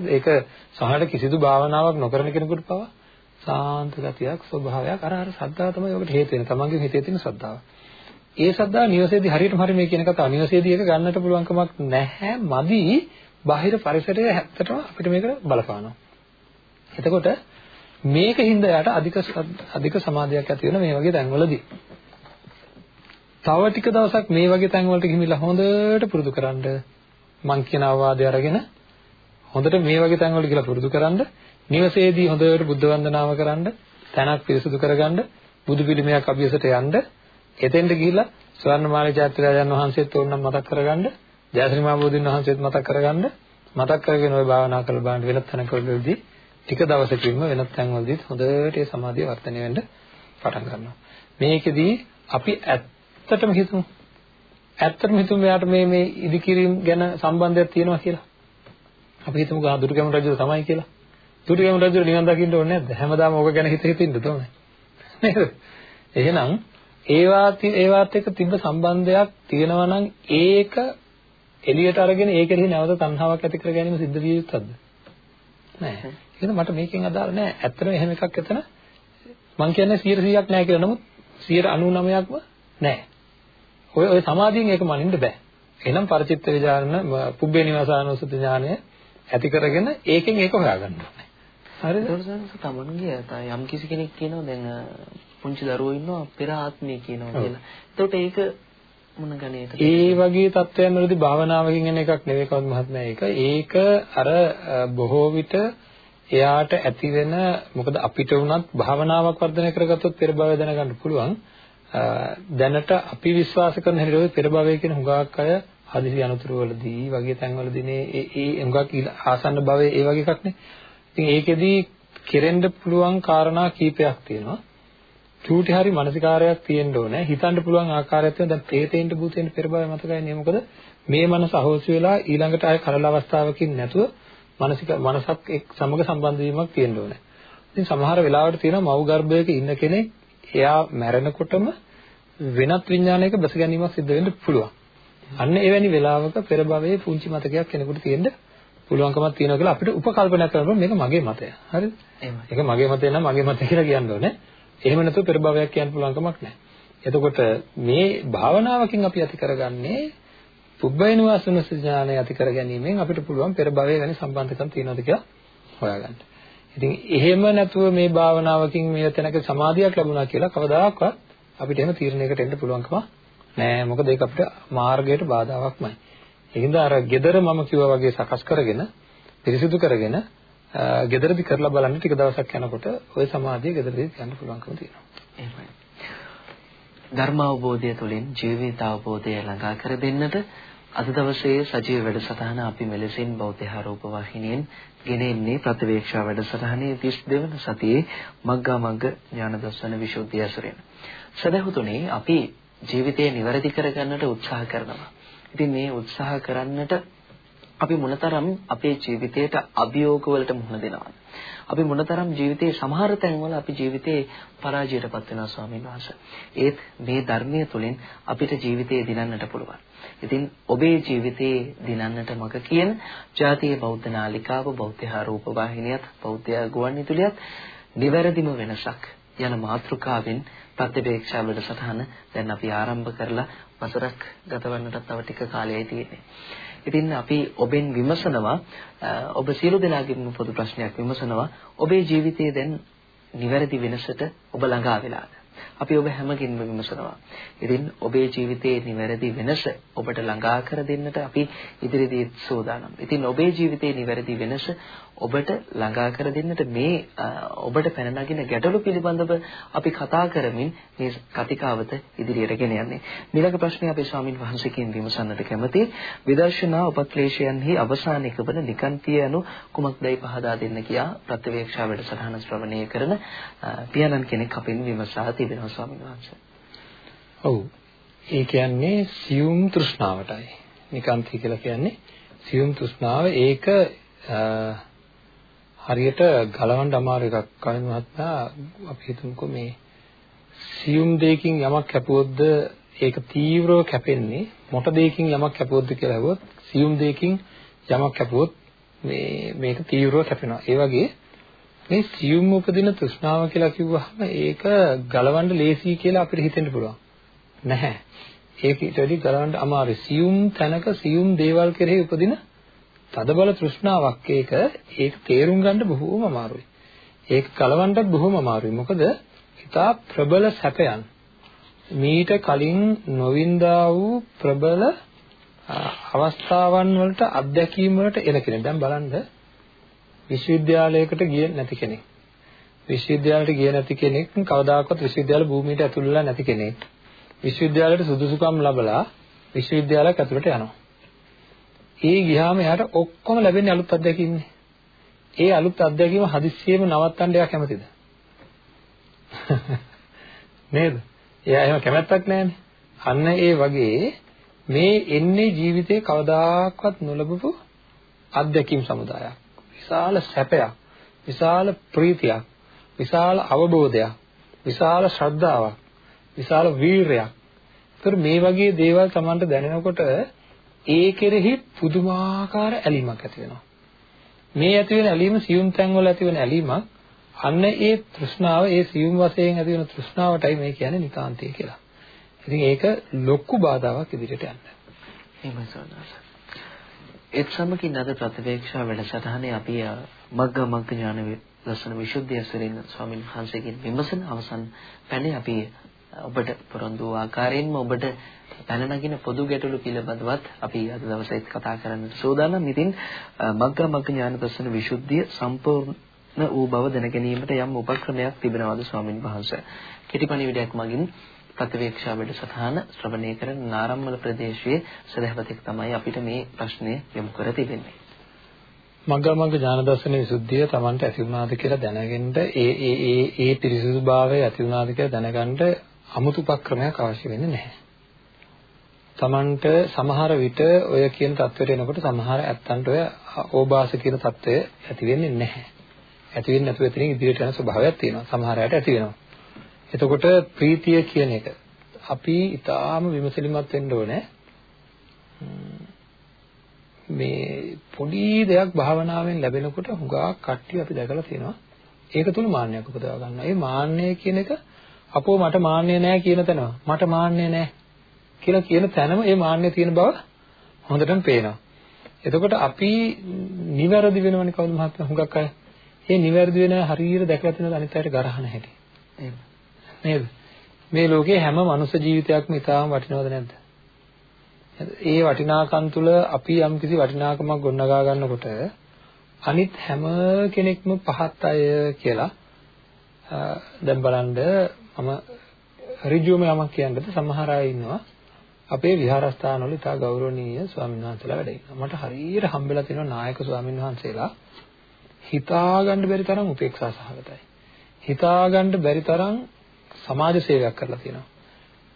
ඒක සමහරට කිසිදු භාවනාවක් නොකරන කෙනෙකුට පවා සාන්ත ගතියක් ස්වභාවයක් අර අර ශ්‍රද්ධාව තමයි ඔකට හේතු වෙන්නේ. තමන්ගේ හිතේ තියෙන ශ්‍රද්ධාව. ඒ ශ්‍රද්ධාව නිවසේදී හරියටම හරිය මේ කියන කතාව නිවසේදී ඒක ගන්නට පුළුවන් කමක් නැහැ. මදි බාහිර පරිසරයේ හැත්තටම අපිට මේක බලපානවා. එතකොට මේකින්ද යාට අධික අධික සමාධියක් ඇති වෙන මේ වගේ තැන්වලදී. තව ටික දවසක් මේ වගේ තැන්වලට ගිහිල්ලා හොඳට පුරුදු කරන්ඩ මං කියන අවවාදය අරගෙන හොඳට මේ වගේ තැන්වලට ගිහිල්ලා පුරුදු කරන්ඩ නිවසේදී හොඳට බුද්ධ වන්දනාව කරන්ඩ තැනක් පිරිසුදු කරගන්න බුදු පිළිමයක් අභියසට යන්න එතෙන්ට ගිහිල්ලා ස්වර්ණමාලි චෛත්‍යරාජන් වහන්සේත් ඕනනම් මතක් කරගන්න ජයශ්‍රී මහ බෝධින් වහන්සේත් මතක් කරගන්න මතක් කරගෙන ওই භාවනා කරලා බලන්න වෙනත් තැනකවලදී ටික දවසකින්ම වෙනත් තැන්වලදීත් හොඳට ඒ සමාධිය වර්ධනය වෙන්න පටන් ගන්නවා. මේකෙදී අපි ඇත්තටම හිතමු. ඇත්තටම හිතමු මෙයාට මේ මේ ඉදිකිරීම ගැන සම්බන්ධයක් තියෙනවා කියලා. අපි හිතමු ගා දුටුගැමුණු රජු තමයි කියලා. දුටුගැමුණු රජු නිවන් දකින්න ඕනේ නැද්ද? හැමදාම ඕක ගැන හිත හිත ඉන්න ඕනේ. නේද? එහෙනම් ඒවාත් ඒවාත් එක්ක තිබ්බ සම්බන්ධයක් තියෙනවා නම් ඒක එළියට අරගෙන ඒකෙහි නැවත තණ්හාවක් ඇති කර ගැනීම සිද්ධ විය යුත්තක්ද? නෑ. එහෙනම් මට මේකෙන් අදාළ නෑ. ඇත්තටම එහෙම එකක් එතන මං කියන්නේ 100%ක් නෑ කියලා. නමුත් 99%ක්ම නෑ. ඔය ඔය සමාධියෙන් ඒක මනින්න බෑ. එහෙනම් පරිචිත්ත විචාරණ පුබ්බේ නිවාසානුසති ඥානය ඇති කරගෙන ඒකෙන් ඒක හොයාගන්න ඕනේ. හරිද? ඒකට තමන්ගේ යම් කිසි කෙනෙක් කියනවා දැන් පුංචි දරුවෝ ඉන්නවා පෙර ආත්මය කියනවා කියලා. එතකොට ඒක මොන ගණයකද? ඒ වගේ තත්ත්වයන් වලදී භාවනාවකින් එන එකක් නෙවෙයි කවුද මහත්මයා ඒක. ඒක අර බොහෝ විට එයාට ඇති වෙන මොකද අපිට වුණත් භාවනාවක් වර්ධනය කරගත්තොත් පෙර භවය දැනගන්න පුළුවන්. දැනට අපි විශ්වාස කරන හැටියට පෙර භවය කියන හුඟක් අය හදිසි අනුතුරු වලදී වගේ තැන්වලදී මේ ඒ හුඟක් ආසන්න භවයේ ඒ වගේ එකක් නේ. ඉතින් ඒකෙදී කෙරෙන්න පුළුවන් කාරණා කීපයක් තියෙනවා. චූටි හරි මානසිකාරයක් තියෙන්න ඕනේ. හිතන්න පුළුවන් ආකාරයක් තියෙනවා. දැන් ප්‍රේතේන්ට භූතේන්ට පෙර භවය මතකයි නේ. මොකද මේ මනස අහෝසි වෙලා ඊළඟට ආය කරල අවස්ථාවකින් නැතුව මානසික මනසක් එක් සමග සම්බන්ධ වීමක් තියෙන්න ඕනේ. ඉතින් සමහර වෙලාවට තියෙනවා මව් ගර්භයක ඉන්න කෙනෙක් එයා මැරෙනකොටම වෙනත් විඥානයක බැස ගැනීමක් සිද්ධ වෙන්න පුළුවන්. අන්න එවැනි වෙලාවක පෙර භවයේ පුංචි මතකයක් කෙනෙකුට තියෙන්න පුළුවන්කමක් තියෙනවා කියලා අපිට උපකල්පනය කරනකොට මේක මගේ මතය. හරිද? ඒක මගේ මතය නම් මගේ මතය කියලා කියන්න ඕනේ. එහෙම නැතුව පෙර භවයක් කියන්න පුළුවන් කමක් නැහැ. එතකොට මේ භාවනාවකින් අපි ඇති කරගන්නේ පුබ්බේනවාසන ඥානය ඇති කර ගැනීමෙන් අපිට පුළුවන් පෙර භවයේ ගැන සම්බන්ධකම් තියෙනවද කියලා හොයාගන්න. ඉතින් එහෙම නැතුව මේ භාවනාවකින් මේ තැනක සමාධියක් ලැබුණා කියලා කවදාකවත් අපිට එහෙම තීරණයකට එන්න පුළුවන්කම නෑ. මොකද ඒක අපිට මාර්ගයට බාධාවක්මයි. ඒකින්ද අර gedara මම කිව්වා වගේ සකස් කරගෙන පිරිසිදු කරගෙන ගෙදරදි කරලා බලන්න ටික දවසක් යනකොට ওই සමාධිය ගෙදරදී ගන්න පුළුවන්කම තියෙනවා. එහෙමයි. ධර්ම අවබෝධය තුළින් ජීවිත අවබෝධය ළඟා කර දෙන්නට අද දවසේ සජීව වැඩසටහන අපි මෙලෙසින් බෞද්ධ ආරෝප වාහිනියෙන් ගෙන එන්නේ ප්‍රතිවේක්ෂා වැඩසටහනේ 32 වන සතියේ මග්ගා මග්ග ඥාන දර්ශන විසුද්ධිය ඇසුරෙන්. සදහතුනේ අපි ජීවිතය නිවැරදි කරගන්නට උත්සාහ කරනවා. ඉතින් මේ උත්සාහ කරන්නට අපි මොනතරම් අපේ ජීවිතයට අභියෝග වලට මුහුණ දෙනවද? අපි මොනතරම් ජීවිතේ සමහර තැන්වල අපි ජීවිතේ පරාජයටපත් වෙනවා ස්වාමීන් වහන්සේ. ඒත් මේ ධර්මයේ තුලින් අපිට ජීවිතේ දිනන්නට පුළුවන්. ඉතින් ඔබේ ජීවිතේ දිනන්නට මඟ කියන ජාතිය බෞද්ධ නාලිකාව බෞද්ධ රූප වාහිනියත් බෞද්ධ ගුවන්විදුලියත් නිවැරදිම වෙනසක් යන මාතෘකාවෙන් ප්‍රතිවේක්ෂා වැඩසටහන දැන් අපි ආරම්භ කරලා වසරක් ගතවන්නට තව ටික කාලයයි තියෙන්නේ. ඉතින් අපි ඔබෙන් විමසනවා ඔබ සියලු දෙනාගේම පොදු ප්‍රශ්නයක් විමසනවා ඔබේ ජීවිතයේ දැන් නිවැරදි වෙනසට ඔබ ළඟා වෙලාද? අපි ඔබ හැමකින්ම විමසනවා. ඉතින් ඔබේ ජීවිතයේ නිවැරදි වෙනස ඔබට ළඟා කර දෙන්නට අපි ඉදිරියේදී සූදානම්. ඉතින් ඔබේ ජීවිතයේ නිවැරදි වෙනස ඔබට ළඟා කර දෙන්නට මේ ඔබට පැන නගින ගැටලු පිළිබඳව අපි කතා කරමින් මේ කතිකාවත ඉදිරියට ගෙන යන්නේ. ඊළඟ ප්‍රශ්නේ අපේ ස්වාමින් වහන්සේකින් විමසන්නට කැමති විදර්ශනා උපක්ලේශයන්හි අවසානික වන නිකාන්තිය anu කුමක්දයි පහදා දෙන්න කියා ප්‍රතිවේක්ෂා වැඩසටහන ශ්‍රවණය කරන පියාණන් කෙනෙක් අපින් විමසා තිබෙනවා ස්වාමින් වහන්සේ. ඔව්. ඒ කියන්නේ සියුම් තෘෂ්ණාවටයි. නිකාන්ති කියලා කියන්නේ සියුම් තෘෂ්ණාව ඒක හරියට ගලවන්න අමාරු එකක්. කවින් මහත්මයා අපි හිතමුකෝ මේ සියුම් දෙයකින් යමක් කැපුවොත්ද ඒක තීව්‍රව කැපෙන්නේ මොට දෙයකින් යමක් කැපුවොත්ද කියලා හවොත් සියුම් දෙයකින් යමක් කැපුවොත් මේ මේක තීව්‍රව කැපෙනවා. ඒ වගේ මේ සියුම් උපදින තෘෂ්ණාව කියලා කිව්වහම ඒක ගලවන්න ලේසි කියලා අපිට හිතෙන්න පුළුවන්. නැහැ. ඒක ඊට වැඩි ගලවන්න අමාරුයි. සියුම් තැනක සියුම් දේවල් කෙරෙහි උපදින තදබල තෘෂ්ණාවක් ඒක ඒක තේරුම් ගන්න බොහෝම අමාරුයි. ඒක කලවන්නත් බොහෝම අමාරුයි. මොකද ඉතා ප්‍රබල සැපයන් මීට කලින් නොවින්දා වූ ප්‍රබල අවස්ථාවන් වලට අත්දැකීම් වලට එන කෙනෙක්. දැන් බලන්න විශ්වවිද්‍යාලයකට ගියේ නැති කෙනෙක්. විශ්වවිද්‍යාලයට ගියේ නැති කෙනෙක් කවදාකවත් විශ්වවිද්‍යාල භූමියට ඇතුළු වෙලා නැති කෙනෙක්. විශ්වවිද්‍යාලයට සුදුසුකම් ලැබලා විශ්වවිද්‍යාලයක් ඇතුළට යනවා. ඒ ගියාම එයාට ඔක්කොම ලැබෙන්නේ අලුත් අත්දැකීම්නේ. ඒ අලුත් අත්දැකීම හදිස්සියෙම නවත්තන්න එයා කැමතිද? [laughs] නේද? එයා එහෙම කැමැත්තක් නැහැනේ. අන්න ඒ වගේ මේ එන්නේ ජීවිතේ කවදාකවත් නොලබපු අත්දැකීම් සමුදායක්. විශාල සැපයක්, විශාල ප්‍රීතියක්, විශාල අවබෝධයක්, විශාල ශ්‍රද්ධාවක්, විශාල වීරයක්. ඒතර මේ වගේ දේවල් Tamanට දැනෙනකොට ඒ කෙරෙහි පුදුමාකාර ඇලීමක් ඇති වෙනවා. මේ ඇති වෙන ඇලීම සියුම් තැන්වල ඇති වෙන ඇලීමක් අන්න ඒ තෘෂ්ණාව ඒ සියුම් වශයෙන් ඇති වෙන තෘෂ්ණාවටයි මේ කියන්නේ නිකාන්තය කියලා. ඉතින් ඒක ලොකු බාධාවක් ඉදිරියට යන්න. එහෙමයි සෝනාස. ඒත් සමගින් අද ප්‍රතිවේක්ෂා වැඩසටහනේ අපි මග්ග මග්ග ඥාන දර්ශන විසුද්ධිය සරින් ස්වාමීන් වහන්සේගෙන් විමසන අවසන් පැනේ අපි ඔබට පොරොන්දු ආකාරයෙන්ම ඔබට පැන නගින පොදු ගැටලු පිළිබඳවත් අපි අද දවසේත් කතා කරන්නට සූදානම්. ඉතින් මග්ගා මග්ග ඥාන දර්ශන විසුද්ධිය සම්පූර්ණ වූ බව දැන ගැනීමට යම් උපක්‍රමයක් තිබෙනවද ස්වාමින් වහන්සේ? කෙටිපණිවිඩයක් මගින් ප්‍රතිවේක්ෂා වැඩසටහන ශ්‍රවණය කරන නාරම්මල ප්‍රදේශයේ සදහවතෙක් තමයි අපිට මේ ප්‍රශ්නය යොමු කර තිබෙන්නේ. මග්ගා මග්ග ඥාන දර්ශන විසුද්ධිය Tamanට ඇති වුණාද කියලා දැනගෙන්න ඒ ඒ ඒ ඒ පිරිසුදුභාවය ඇති වුණාද කියලා දැනගන්න අමුතු උපක්‍රමයක් අවශ්‍ය වෙන්නේ නැහැ. Tamanට සමහර විට ඔය කියන தത്വෙට එනකොට සමහර ඇත්තන්ට ඔය ඕබාස කියන தത്വය ඇති වෙන්නේ නැහැ. ඇති වෙන්නේ නැතුව එතනින් ඉදිරියට යන ස්වභාවයක් තියෙනවා. සමහර අයට ඇති වෙනවා. එතකොට ප්‍රීතිය කියන එක අපි ඊටාම විමසලිමත් වෙන්න ඕනේ. මේ පොඩි දෙයක් භාවනාවෙන් ලැබෙනකොට හුඟක් කට්ටිය අපි දැකලා තියෙනවා. ඒක තුල මාන්නයක් උපදවා ගන්නවා. ඒ මාන්නය කියන එක අපෝ මට මාන්නය නැහැ කියන තැනම මට මාන්නය නැහැ කියලා කියන තැනම ඒ මාන්නය තියෙන බව හොඳටම පේනවා. එතකොට අපි නිවැරදි වෙනවනේ කවුද මහත්මයා හුඟක් අය. ඒ නිවැරදි වෙන හරියට දැකලා තියෙන අනිත් අයට ගරහන හැටි. නේද? මේ ලෝකේ හැම මනුෂ්‍ය ජීවිතයක්ම ඉතාම වටිනවද නැද්ද? ඒ වටිනාකම් තුල අපි යම් කිසි වටිනාකමක් ගොඩනගා ගන්නකොට අනිත් හැම කෙනෙක්ම පහත් අය කියලා දැන් බලන්න මම ඍජුවම යමක් කියන්නද සමහර අය ඉන්නවා අපේ විහාරස්ථානවල ඉතා ගෞරවනීය ස්වාමීන් වහන්සේලා වැඩ ඉන්නවා. මට හරියට හම්බෙලා තියෙනවා නායක ස්වාමීන් වහන්සේලා හිතාගන්න බැරි තරම් උපේක්ෂා සහගතයි. හිතාගන්න බැරි තරම් සමාජ සේවයක් කරලා තියෙනවා.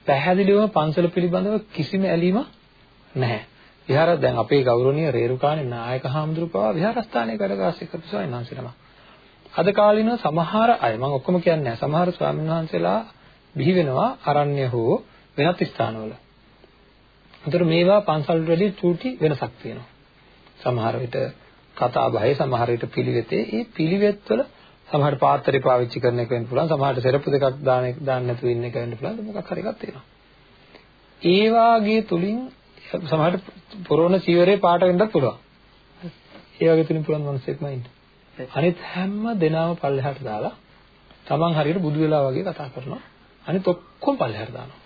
පැහැදිලිවම පන්සල පිළිබඳව කිසිම ඇලීමක් නැහැ. විහාර දැන් අපේ ගෞරවනීය රේරුකාණේ නායක හාමුදුරුවෝ විහාරස්ථානයේ වැඩ වාසය කරපු ස්වාමීන් වහන්සේනම. අද කාලිනව සමහර අය මම ඔක්කොම කියන්නේ නැහැ. සමහර ස්වාමීන් වහන්සේලා බිහි වෙනවා අරණ්‍ය හෝ වෙනත් ස්ථානවල. ඒතර මේවා පන්සල් වලට වැඩි චූටි වෙනසක් තියෙනවා. සමහර විට කතා බහේ සමහර විට පිළිවෙතේ ඒ පිළිවෙත්වල සමහර පාත්‍රේ පාවිච්චි කරන එක වෙන්න පුළුවන් සමහරට සෙරප්පු දෙකක් දාන එක දාන්න නැතුව ඉන්න එක වෙන්න පුළුවන් මොකක් හරි එකක් තියෙනවා. ඒ වාගේ තුලින් සමහරට පොරොන චීවරේ පාට වෙන්නත් පුළුවන්. ඒ වගේ තුලින් පුළුවන් මිනිස්සෙක්ම ඉන්න. අනිත් හැම දෙනාම පල්ලෙහාට දාලා Taman හරියට බුදු වෙලා වගේ කතා කරනවා. අනිත් ඔක්කොම පල්ලෙහාට දානවා.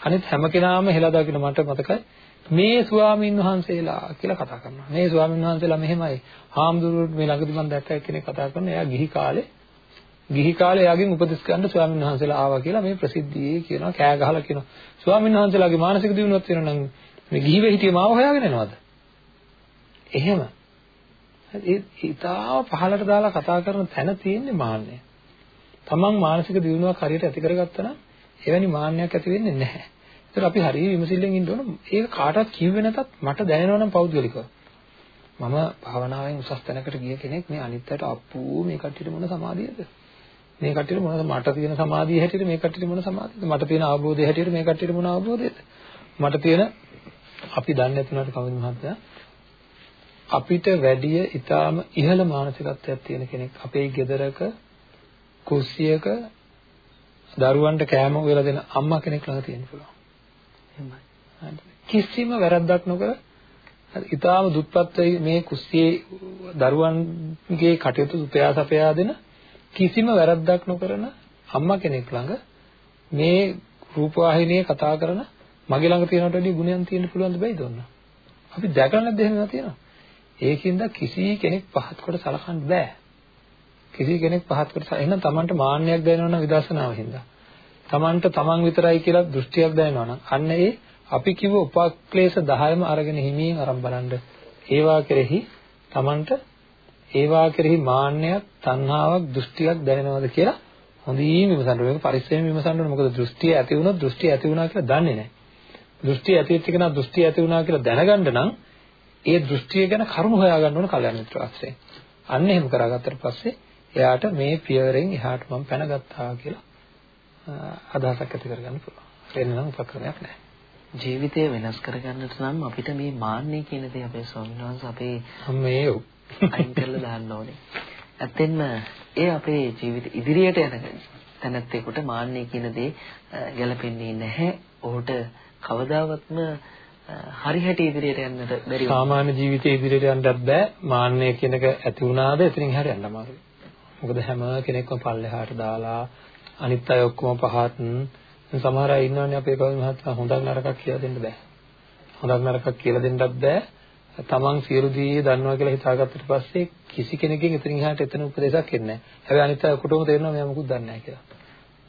අනිත් හැම කෙනාම හෙලා දාගෙන මට මතකයි මේ ස්වාමීන් වහන්සේලා කියලා කතා කරනවා. මේ ස්වාමීන් වහන්සේලා මෙහෙමයි. හාමුදුරුවෝ මේ ළඟදි මම දැක්ක එක්කෙනෙක් කතා කරන එයා ගිහි කාලේ ගිහි කාලේ එයාගෙන් උපදෙස් ගන්න ස්වාමීන් වහන්සේලා ආවා කියලා මේ ප්‍රසිද්ධියේ කියනවා කෑ ගහලා කියනවා. ස්වාමීන් වහන්සේලාගේ මානසික දියුණුවක් තියෙනවා නම් මේ ගිහිව හිටියේ මාව හොයාගෙන එනවද? එහෙම. ඒ ඊටාව පහලට දාලා කතා කරන තැන තියෙන්නේ මාන්නය. තමන් මානසික දියුණුවක් හරියට ඇති කරගත්තා නම් එවැනි මාන්නයක් ඇති වෙන්නේ නැහැ. ඒතර අපි හරිය විමසිල්ලෙන් ඉන්න ඕන. ඒක කාටවත් කිව්වේ නැතත් මට දැනෙනවා නම් පෞද්ගලිකව. මම භාවනාවෙන් උසස් තැනකට ගිය කෙනෙක් මේ අනිත්යට අප්පූ මේ කට්ටියට මොන සමාධියද? මේ කට්ටියට මොන මට තියෙන සමාධිය හැටියට මේ කට්ටියට මොන සමාධියද? මට තියෙන අවබෝධය හැටියට මේ කට්ටියට මොන අවබෝධයද? මට තියෙන අපි දන්නේ නැතුණාට කවුද මහත්තයා? අපිට වැඩිය ඊටාම ඉහළ මානසිකත්වයක් තියෙන කෙනෙක් අපේ ගෙදරක කුස්සියක දරුවන්ට කෑම උයලා දෙන අම්මා කෙනෙක් ළඟ තියෙන්න පුළුවන්. කිසිම වැරද්දක් නොකර ඊටාම දුප්පත් මේ කුස්සියේ දරුවන්ගේ කටයුතු උපයා සපයා දෙන කිසිම වැරද්දක් නොකරන අම්මා කෙනෙක් ළඟ මේ රූපවාහිනියේ කතා කරන මගේ ළඟ තියෙනට වඩා ගුණයන් තියෙන්න පුළුවන් දෙයිද ඔන්න. අපි දැකලා නැද්ද එහෙම තියෙනවා. ඒකින්ද කිසි කෙනෙක් පහත් කොට සලකන්න බෑ. කිසි කෙනෙක් පහත් කොට එහෙනම් Tamanට මාන්නයක් දැනෙනවා නම් විදර්ශනාව හින්දා. Tamanට Taman විතරයි කියලා දෘෂ්ටියක් දැනෙනවා නම් අන්න ඒ අපි කිව්ව උපක්ලේශ 10ම අරගෙන හිමින් අරන් බලන්න ඒවා කෙරෙහි Tamanට ඒවා කෙරෙහි මාන්නයක්, තණ්හාවක්, දෘෂ්ටියක් දැනෙනවද කියලා හොඳින් විමසන්න ඕනේ. මේක පරිස්සමෙන් විමසන්න ඕනේ. මොකද දෘෂ්ටිය ඇති වුණොත් දෘෂ්ටිය ඇති වුණා කියලා දන්නේ නැහැ. දෘෂ්ටිය ඇති වෙච්ච කෙනා දෘෂ්ටිය ඇති වුණා කියලා දැනගන්න නම් ඒ දෘෂ්ටිය ගැන කරුණු හොයාගන්න ඕන කල්‍යාණ මිත්‍ර ආශ්‍රයෙන්. අන්න එහෙම කරගත්තට පස්සේ එයාට මේ පියවරෙන් එහාට මම පැනගත්තා කියලා අදහසක් ඇති කරගන්න පුළුවන්. වෙන නම් උපක්‍රමයක් නැහැ. ජීවිතය වෙනස් කරගන්නට නම් අපිට මේ මාන්නය කියන දේ අපේ ස්වාමීන් වහන්සේ අපේ මේ අයින් කරලා දාන්න ඕනේ. ඇත්තෙන්ම ඒ අපේ ජීවිත ඉදිරියට යන තැනැත්තෙකුට මාන්නය කියන දේ ගැලපෙන්නේ නැහැ. ඔහුට කවදාවත්ම හරි හැටි ඉදිරියට යන්නට බැරි සාමාන්‍ය ජීවිතයේ ඉදිරියට යන්නත් බෑ මාන්නය කියන එක ඇති වුණාද එතනින් එහාට යන්න අමාරුයි. මොකද හැම කෙනෙක්ම පල්ලෙහාට දාලා අනිත් අය ඔක්කොම පහත් සමහර අය ඉන්නවනේ අපේ කවුරු මහත්තයා හොඳක් නරකක් කියලා දෙන්න බෑ. හොඳක් නරකක් කියලා දෙන්නත් බෑ. තමන් සියලු දේ දන්නවා කියලා හිතාගත්තට පස්සේ කිසි කෙනෙක්ගෙන් එතනින් එහාට එතන උපදේශයක් එන්නේ නැහැ. හැබැයි අනිත් අය ඔක්කොටම තේරෙනවා මෙයා මොකුත් දන්නේ නැහැ කියලා.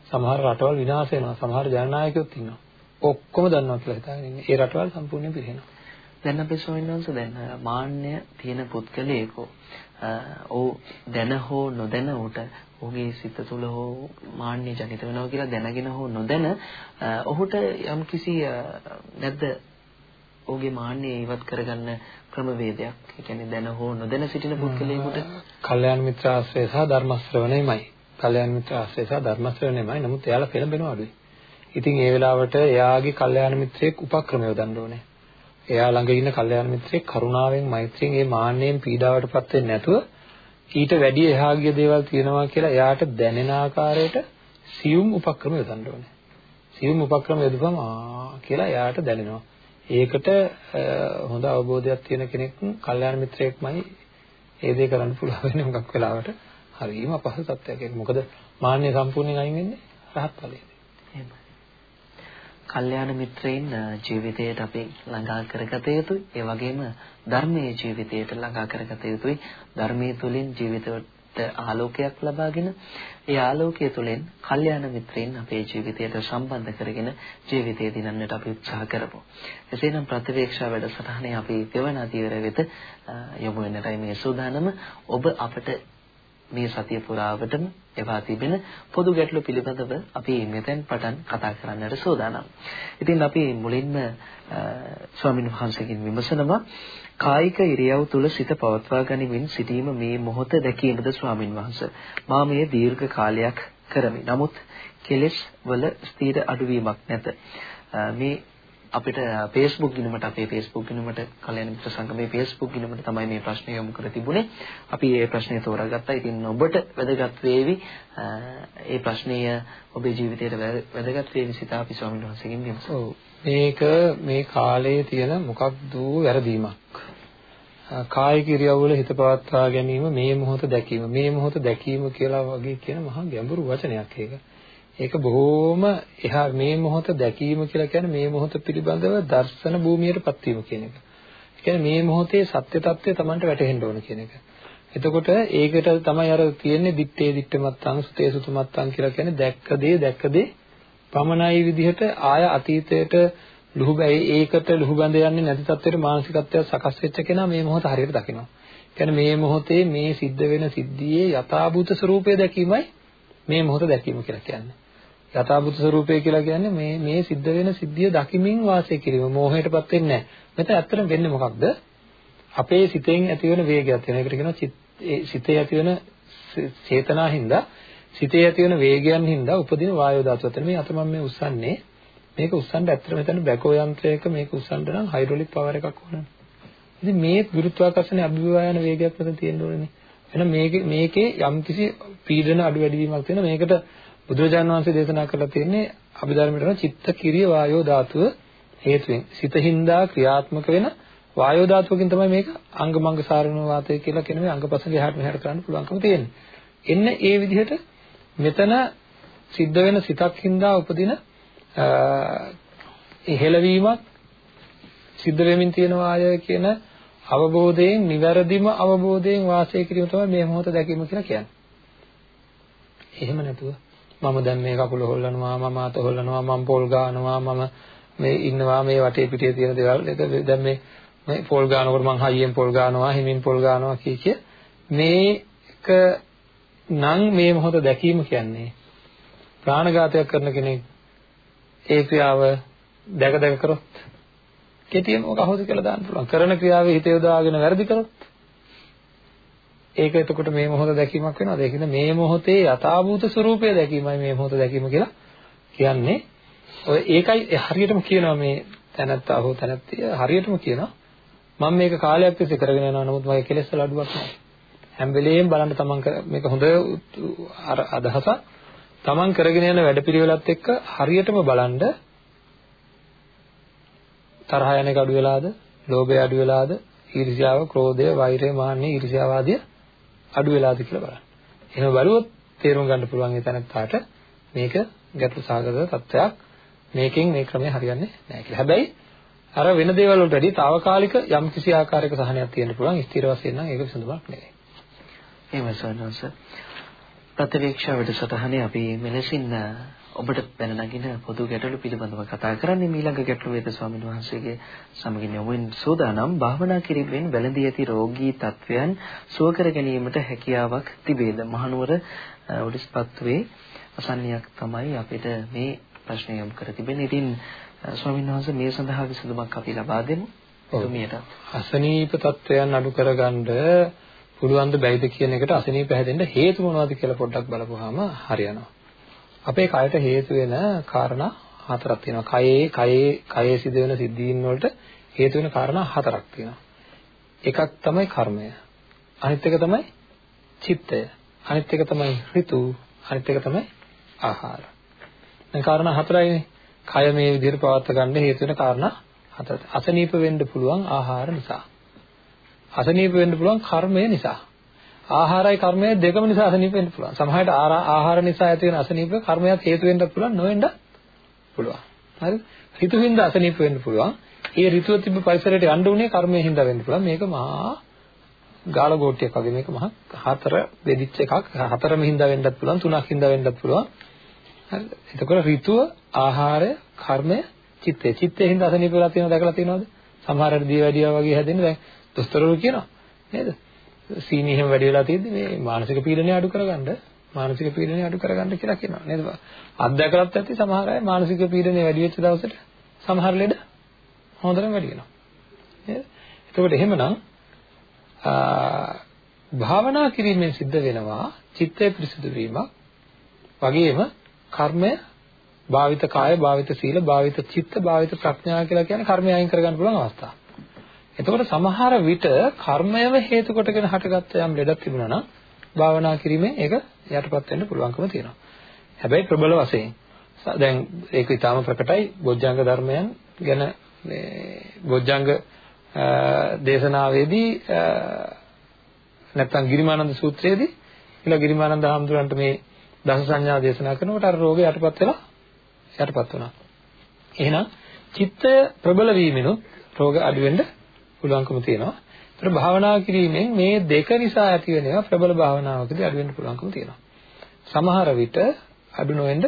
සමහර රටවල් විනාශ වෙනවා. සමහර ජනනායකයෝත් ඉන්නවා. ඔක්කොම දන්නවා කියලා හිතාගෙන ඉන්නේ. ඒ රටවල් සම්පූර්ණයෙන් පිරිහෙනවා. දැන් අපේ ස්වාමීන් වහන්සේ දැන් මාන්නය තියෙන පුද්ගලයෙකෝ ඕ දැන හෝ නොදැන උට ඔහුගේ සිත තුළ හෝ මාන්නය ජනිත වෙනවා කියලා දැනගෙන හෝ නොදැන ඔහුට යම්කිසි නැද්ද ඔහුගේ මාන්නය ඉවත් කරගන්න ක්‍රමවේදයක්. ඒ කියන්නේ දැන හෝ නොදැන සිටින පුද්ගලයෙකුට කල්යාණ මිත්‍ර ආශ්‍රය සහ ධර්ම ශ්‍රවණයමයි. කල්යාණ මිත්‍ර ආශ්‍රය සහ ධර්ම ශ්‍රවණයමයි. නමුත් එයාලා පෙළඹෙනවා අඩුයි. ඉතින් ඒ වෙලාවට එයාගේ කල්යාණ මිත්‍රයෙක් උපක්‍රම යොදන්න ඕනේ. එයා ළඟ ඉන්න කල්යාණ මිත්‍රයෙක් කරුණාවෙන් මෛත්‍රියෙන් මේ මාන්නයෙන් පීඩාවටපත් වෙන්නේ නැතුව ඊට වැඩි එහා ගිය දේවල් තියෙනවා කියලා එයාට දැනෙන ආකාරයට සියුම් උපක්‍රම යොදන්න ඕනේ. සියුම් උපක්‍රම යොදපුවම ආ කියලා එයාට දැනෙනවා. ඒකට හොඳ අවබෝධයක් තියෙන කෙනෙක් කල්යාණ මිත්‍රයෙක්මයි ඒ දේ කරන්න පුළුවන් වෙන්නේ මොකක් වෙලාවට හරිම අපහසු තත්ත්වයක් ඒක. මොකද මාන්නය සම්පූර්ණයෙන් අයින් වෙන්නේ රහත් ඵලයේදී. එහෙමයි. කල්යාණ මිත්‍රයින් ජීවිතයට අපි ළඟා කරගත යුතුයි. ඒ වගේම ධර්මයේ ජීවිතයට ළඟා කරගත යුතුයි. ධර්මයේ තුලින් ජීවිතයට ආලෝකයක් ලබාගෙන ඒ ආලෝකය තුළින් කල්යාණ මිත්‍රයින් අපේ ජීවිතයට සම්බන්ධ කරගෙන ජීවිතය දිනන්නට අපි උත්සාහ කරමු. එසේනම් ප්‍රතිවේක්ෂා වැඩසටහනේ අපි දෙවන අධීවර වෙත යොමු වෙනටයි මේ සූදානම. ඔබ අපට මේ සතිය පුරාවටම එවා තිබෙන පොදු ගැටලු පිළිබඳව අපි මෙතෙන් පටන් කතා කරන්නට සූදානම්. ඉතින් අපි මුලින්ම ස්වාමින් වහන්සේගෙන් විමසනවා කායික ඉරියව් තුල සිත පවත්වා ගනිමින් සිටීම මේ මොහොත දැකීමද ස්වාමින් වහන්සේ. මා මේ දීර්ඝ කාලයක් කරමි. නමුත් කෙලෙස් වල ස්ථීර අඩුවීමක් නැත. මේ අපිට Facebook ගිණුමට අපේ Facebook ගිණුමට කල්‍යාණ මිත්‍ර සංගමේ Facebook ගිණුමට තමයි මේ ප්‍රශ්නය යොමු කර තිබුණේ. අපි මේ ප්‍රශ්නය තෝරාගත්තා. ඉතින් ඔබට වැදගත් වේවි. මේ ප්‍රශ්නය ඔබේ ජීවිතයට වැදගත් වේවි සිත අපි ස්වාමීන් වහන්සේගෙන් විමසමු. ඔව්. මේක මේ කාලයේ තියෙන මොකක්ද වැරදීමක්. කායික ඉරියව්වල හිත පවත්වා ගැනීම මේ මොහොත දැකීම මේ මොහොත දැකීම කියලා වගේ කියන මහා ගැඹුරු වචනයක් ඒක. ඒක බොහොම එහා මේ මොහොත දැකීම කියලා කියන්නේ මේ මොහොත පිළිබඳව දර්ශන භූමියටපත් වීම කියන එක. ඒ කියන්නේ මේ මොහොතේ සත්‍ය తත්වය Tamanට වැටහෙන්න ඕන කියන එක. එතකොට ඒකට තමයි අර තියෙන්නේ දිත්තේ දිත්තමත්තං සුතේ සුතමත්තං කියලා කියන්නේ දැක්ක දේ දැක්ක දේ පමණයි විදිහට ආය අතීතයට ලුහු බැයි ඒකට ලුහු බඳ යන්නේ නැති තත්ත්වයට මානසිකත්වය සකස් වෙච්ච කෙනා මේ මොහොත හරියට දකිනවා. කියන්නේ මේ මොහොතේ මේ සිද්ධ වෙන සිද්ධියේ යථාභූත ස්වરૂපය දැකීමයි මේ මොහොත දැකීම කියලා කියන්නේ. යථාභූත ස්වરૂපය කියලා කියන්නේ මේ මේ සිද්ධ වෙන සිද්ධිය දකිමින් වාසය කිරීම. මෝහයටපත් වෙන්නේ නැහැ. මෙතන ඇත්තටම වෙන්නේ මොකක්ද? අපේ සිතෙන් ඇතිවන වේගයක් තියෙනවා. ඒකට කියනවා සිතේ ඇතිවන චේතනා හින්දා සිතේ ඇතිවන වේගයන් හින්දා උපදින වායෝ ධාතුව. එතන මේ අත මම මේ උස්සන්නේ මේක උස්සන්න ඇත්තටම මෙතන බැකෝ යන්ත්‍රයක මේක උස්සන්න නම් හයිඩ්‍රොලික් පවර් එකක් ඕනනේ. ඉතින් මේ ගුරුත්වාකර්ෂණයේ අභිවායන වේගයක් මෙතන තියෙන්න ඕනේ. එහෙනම් මේකේ මේකේ යම්කිසි පීඩන අඩු වැඩි වීමක් තියෙනවා. මේකට බුදුරජාණන් වහන්සේ දේශනා කරලා තියෙන්නේ අභිධර්මයට කරන චිත්ත කිරිය වායෝ ධාතුව හේතුවෙන් සිතින්දා ක්‍රියාත්මක වෙන වායෝ ධාතුවකින් තමයි මේක අංගමංග සාරණ වාතය කියලා කියන මේ අංගපසංග එහාට මෙහාට කරන්න පුළුවන්කම තියෙන්නේ. එන්න ඒ විදිහට මෙතන සිද්ධ වෙන සිතක් හින්දා උපදින ඉහෙලවීමක් සිද්ධ වෙමින් තියෙනවා අය කියන අවබෝධයෙන් නිවැරදිම අවබෝධයෙන් වාසය කිරීම තමයි මේ මොහොත දැකීම කියලා කියන්නේ. එහෙම නැතුව මම දැන් මේ කකුල හොල්ලනවා මම අත හොල්ලනවා මම පොල් ගානවා මම මේ ඉන්නවා මේ වටේ පිටේ තියෙන දේවල්. එක දැන් මේ මේ පොල් ගානකොට මං හයියෙන් පොල් ගානවා හිමින් පොල් ගානවා කිය කිය. මේක නම් මේ මොහොත දැකීම කියන්නේ ප්‍රාණඝාතයක් කරන කෙනෙක් ඒ ක්‍රියාව දැක දැක කරොත් කෙටියෙන් ඔක අහෝසි කියලා දාන්න පුළුවන්. කරන ක්‍රියාවේ හිත යොදාගෙන වැරදි කරොත් ඒක එතකොට මේ මොහොත දැකීමක් වෙනවද? ඒ කියන්නේ මේ මොහොතේ යථාභූත ස්වરૂපය දැකීමයි මේ මොහොත දැකීම කියලා කියන්නේ. ඔය ඒකයි හරියටම කියනවා මේ තැනත්තා හෝ තැනත්තිය හරියටම කියනවා මම මේක කාලයක් තිස්සේ කරගෙන යනවා නමුත් මගේ කෙලෙස් වල අඩුවක් නැහැ. හැම වෙලෙම බලන්න තමන් මේක හොඳ අර අදහසක් තමන් කරගෙන යන වැඩපිළිවෙලත් එක්ක හරියටම බලන්න තරහ යන එක අඩු වෙලාද, ලෝභය අඩු වෙලාද, ඊර්ෂ්‍යාව, ක්‍රෝධය, වෛරය, මාන්නය, ඊර්ෂ්‍යාව ආදී අඩු වෙලාද කියලා බලන්න. එහෙම බලුවොත් තේරුම් ගන්න පුළුවන් ඒ තැනත්තාට මේක ගැටළු සහගත තත්ත්වයක්. මේකෙන් මේ ක්‍රමය හරියන්නේ නැහැ කියලා. හැබැයි අර වෙන දේවල් වලට වැඩි తాවකාලික යම් කිසි ආකාරයක සහනයක් තියෙන්න පුළුවන්. ස්ථිර වශයෙන් නම් ඒක විසඳුමක් නෙවෙයි. එහෙමයි සන්නස. ප්‍රතිවීක්ෂා වැඩසටහනේ අපි මෙලෙසින් ඔබට පැන නගින පොදු ගැටලු පිළිබඳව කතා කරන්නේ මීළඟ ගැටලුව වේද ස්වාමීන් වහන්සේගේ සමගින් යොමුවෙන් සෝදානම් භාවනා කිරීමෙන් වැළඳී ඇති රෝගී තත්වයන් සුව කර ගැනීමට හැකියාවක් තිබේද මහනුවර උඩිස්පත්තුවේ අසන්නියක් තමයි අපිට මේ ප්‍රශ්නය යොමු කර තිබෙන්නේ. ඉතින් ස්වාමීන් වහන්සේ මේ සඳහා විසඳුමක් අපි ලබා දෙමු. එතුමියට අසනීප තත්වයන් අඩු කරගන්න පුළුවන් ද බැයිද කියන එකට අසනීප හැදෙන්න හේතු මොනවද කියලා පොඩ්ඩක් බලපුවාම හරියනවා. අපේ කයට හේතු වෙන කාරණා හතරක් තියෙනවා. කයේ කයේ කයේ සිදුවෙන සිද්ධීන් වලට හේතු වෙන කාරණා හතරක් තියෙනවා. එකක් තමයි කර්මය. අනිත් එක තමයි චිත්තය. අනිත් එක තමයි ඍතු. අනිත් එක තමයි ආහාර. දැන් කාරණා හතරයිනේ. කය මේ විදිහට පවත්වා ගන්න හේතු වෙන කාරණා හතර. අසනීප වෙන්න පුළුවන් ආහාර නිසා. අසනීප වෙන්න පුළුවන් කර්මය නිසා. ආහාරයි කර්මය දෙකම නිසා අසනීප වෙන්න පුළුවන්. සමහරවිට ආහාර නිසා ඇති වෙන අසනීප කර්මයක් හේතු වෙන්නත් පුළුවන් නොවෙන්නත් පුළුවන්. හරි? ඍතුවින්ද අසනීප වෙන්න පුළුවන්. ඒ ඍතුව තිබ්බ පරිසරයට යන්න උනේ කර්මයෙන් හින්දා වෙන්න පුළුවන්. මේක මහා ගාල ගෝට්ටියක් වගේ මේක මහා හතර බෙදිච්ච එකක්. හතරම හින්දා වෙන්නත් පුළුවන්, තුනක් හින්දා වෙන්නත් පුළුවන්. හරිද? එතකොට ඍතුව, ආහාරය, කර්මය, චිත්තය. චිත්තයෙන් හින්දා අසනීප වෙලා තියෙනවද දැකලා තියෙනවද? සමහර අය දී වැඩියා වගේ හැදෙන්නේ දැන් දොස්තරවරු කියනවා. නේද? සීනි එහෙම වැඩි වෙලා තියෙද්දි මේ මානසික පීඩනය අඩු කරගන්න මානසික පීඩනය අඩු කරගන්න කියලා කියනවා නේද? අත්දැකලත් ඇති සමහර අය මානසික පීඩනය වැඩි වෙච්ච දවසට සමහර ලෙඩ හොඳටම වැඩි වෙනවා. නේද? එතකොට එහෙමනම් භාවනා කිරීමෙන් සිද්ධ වෙනවා චිත්තය පිරිසිදු වීමක් වගේම කර්මය භාවිත කාය භාවිත සීල භාවිත චිත්ත භාවිත ප්‍රඥා කියලා කියන්නේ කර්මය අයින් කරගන්න පුළුවන් අවස්ථා. එතකොට සමහර විට කර්මයව හේතු කොටගෙන හටගත්ත යම් ලෙඩක් තිබුණා නම් භාවනා කිරීමෙන් ඒක යටපත් වෙන්න පුළුවන්කම තියෙනවා. හැබැයි ප්‍රබල වශයෙන් දැන් ඒක ඊටාම ප්‍රකටයි බොජ්ජංග ධර්මයන් ගැන මේ බොජ්ජංග දේශනාවේදී නැත්නම් ගිරිමානන්ද සූත්‍රයේදී කියලා ගිරිමානන්ද හාමුදුරන්ට මේ දස සංඥා දේශනා කරනකොට අර රෝගය යටපත් වෙලා යටපත් වුණා. එහෙනම් චිත්තය ප්‍රබල වීමෙනුත් රෝග අඩු වෙන්න පුළුවන්කම තියෙනවා. ඒතර භාවනා කිරීමෙන් මේ දෙක නිසා ඇති වෙන ඒවා ප්‍රබල භාවනාවකදී අඩු වෙන්න පුළුවන්කම තියෙනවා. සමහර විට අඩු නොවෙන්න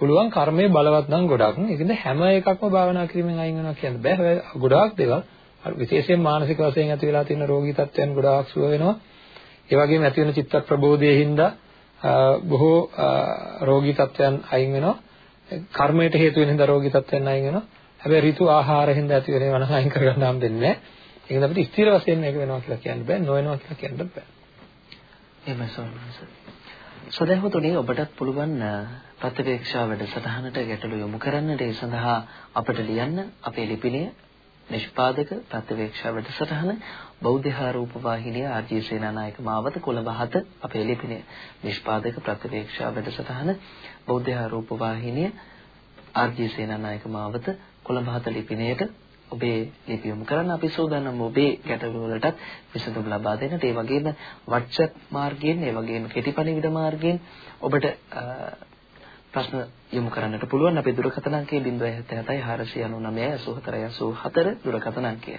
පුළුවන් කර්මයේ බලවත් නම් ගොඩක්. ඒකද හැම එකක්ම භාවනා කිරීමෙන් අයින් වෙනවා කියන්න බෑ. හැබැයි ගොඩාක් දේවල් විශේෂයෙන් මානසික වශයෙන් ඇති වෙලා තියෙන රෝගී තත්ත්වයන් ගොඩාක් සුව වෙනවා. ඒ වගේම ඇති වෙන චිත්ත ප්‍රබෝධයේ හින්දා බොහෝ රෝගී තත්ත්වයන් අයින් වෙනවා. කර්මයට හේතු වෙන හින්දා රෝගී තත්ත්වයන් අයින් වෙනවා. හැබැයි ඍතු ආහාර හින්දා ඇති වෙන ඒවා නම් අයින් කරගන්න හම් දෙන්නේ නැහැ. ඒකද අපිට ස්ථිර වශයෙන් මේක වෙනවා කියලා කියන්න බෑ. නොවෙනවා කියලා කියන්න බෑ. එහෙමයි සෝමනස. සදහවතුනි ඔබටත් පුළුවන් ප්‍රතිවේක්ෂා වැඩසටහනට ගැටළු යොමු කරන්නට ඒ සඳහා අපට ලියන්න අපේ ලිපිණය නිෂ්පාදක ප්‍රතිවේක්ෂා වැඩසටහන බෞද්ධ ආරූප වාහිනිය ආර්.ජී. සේනානායක මාවත කොළඹ 7 අපේ ලිපිණය නිෂ්පාදක ප්‍රතිවේක්ෂා වැඩසටහන බෞද්ධ ආරූප වාහිනිය ආර්.ජී. සේනානායක මාවත කොළඹ 7 ලිපිණයට ඔබේ ලිපි යොමු කරන්න අපි සූදානම් ඔබේ ගැටලු වලටත් විසඳුම් ලබා දෙන්නට. ඒ වගේම WhatsApp මාර්ගයෙන් ඒ වගේම කෙටිපණිවිඩ මාර්ගයෙන් ඔබට ප්‍රශ්න යොමු කරන්නට පුළුවන්. අපේ දුරකථන අංකය 077 499 84 දුරකථන අංකය.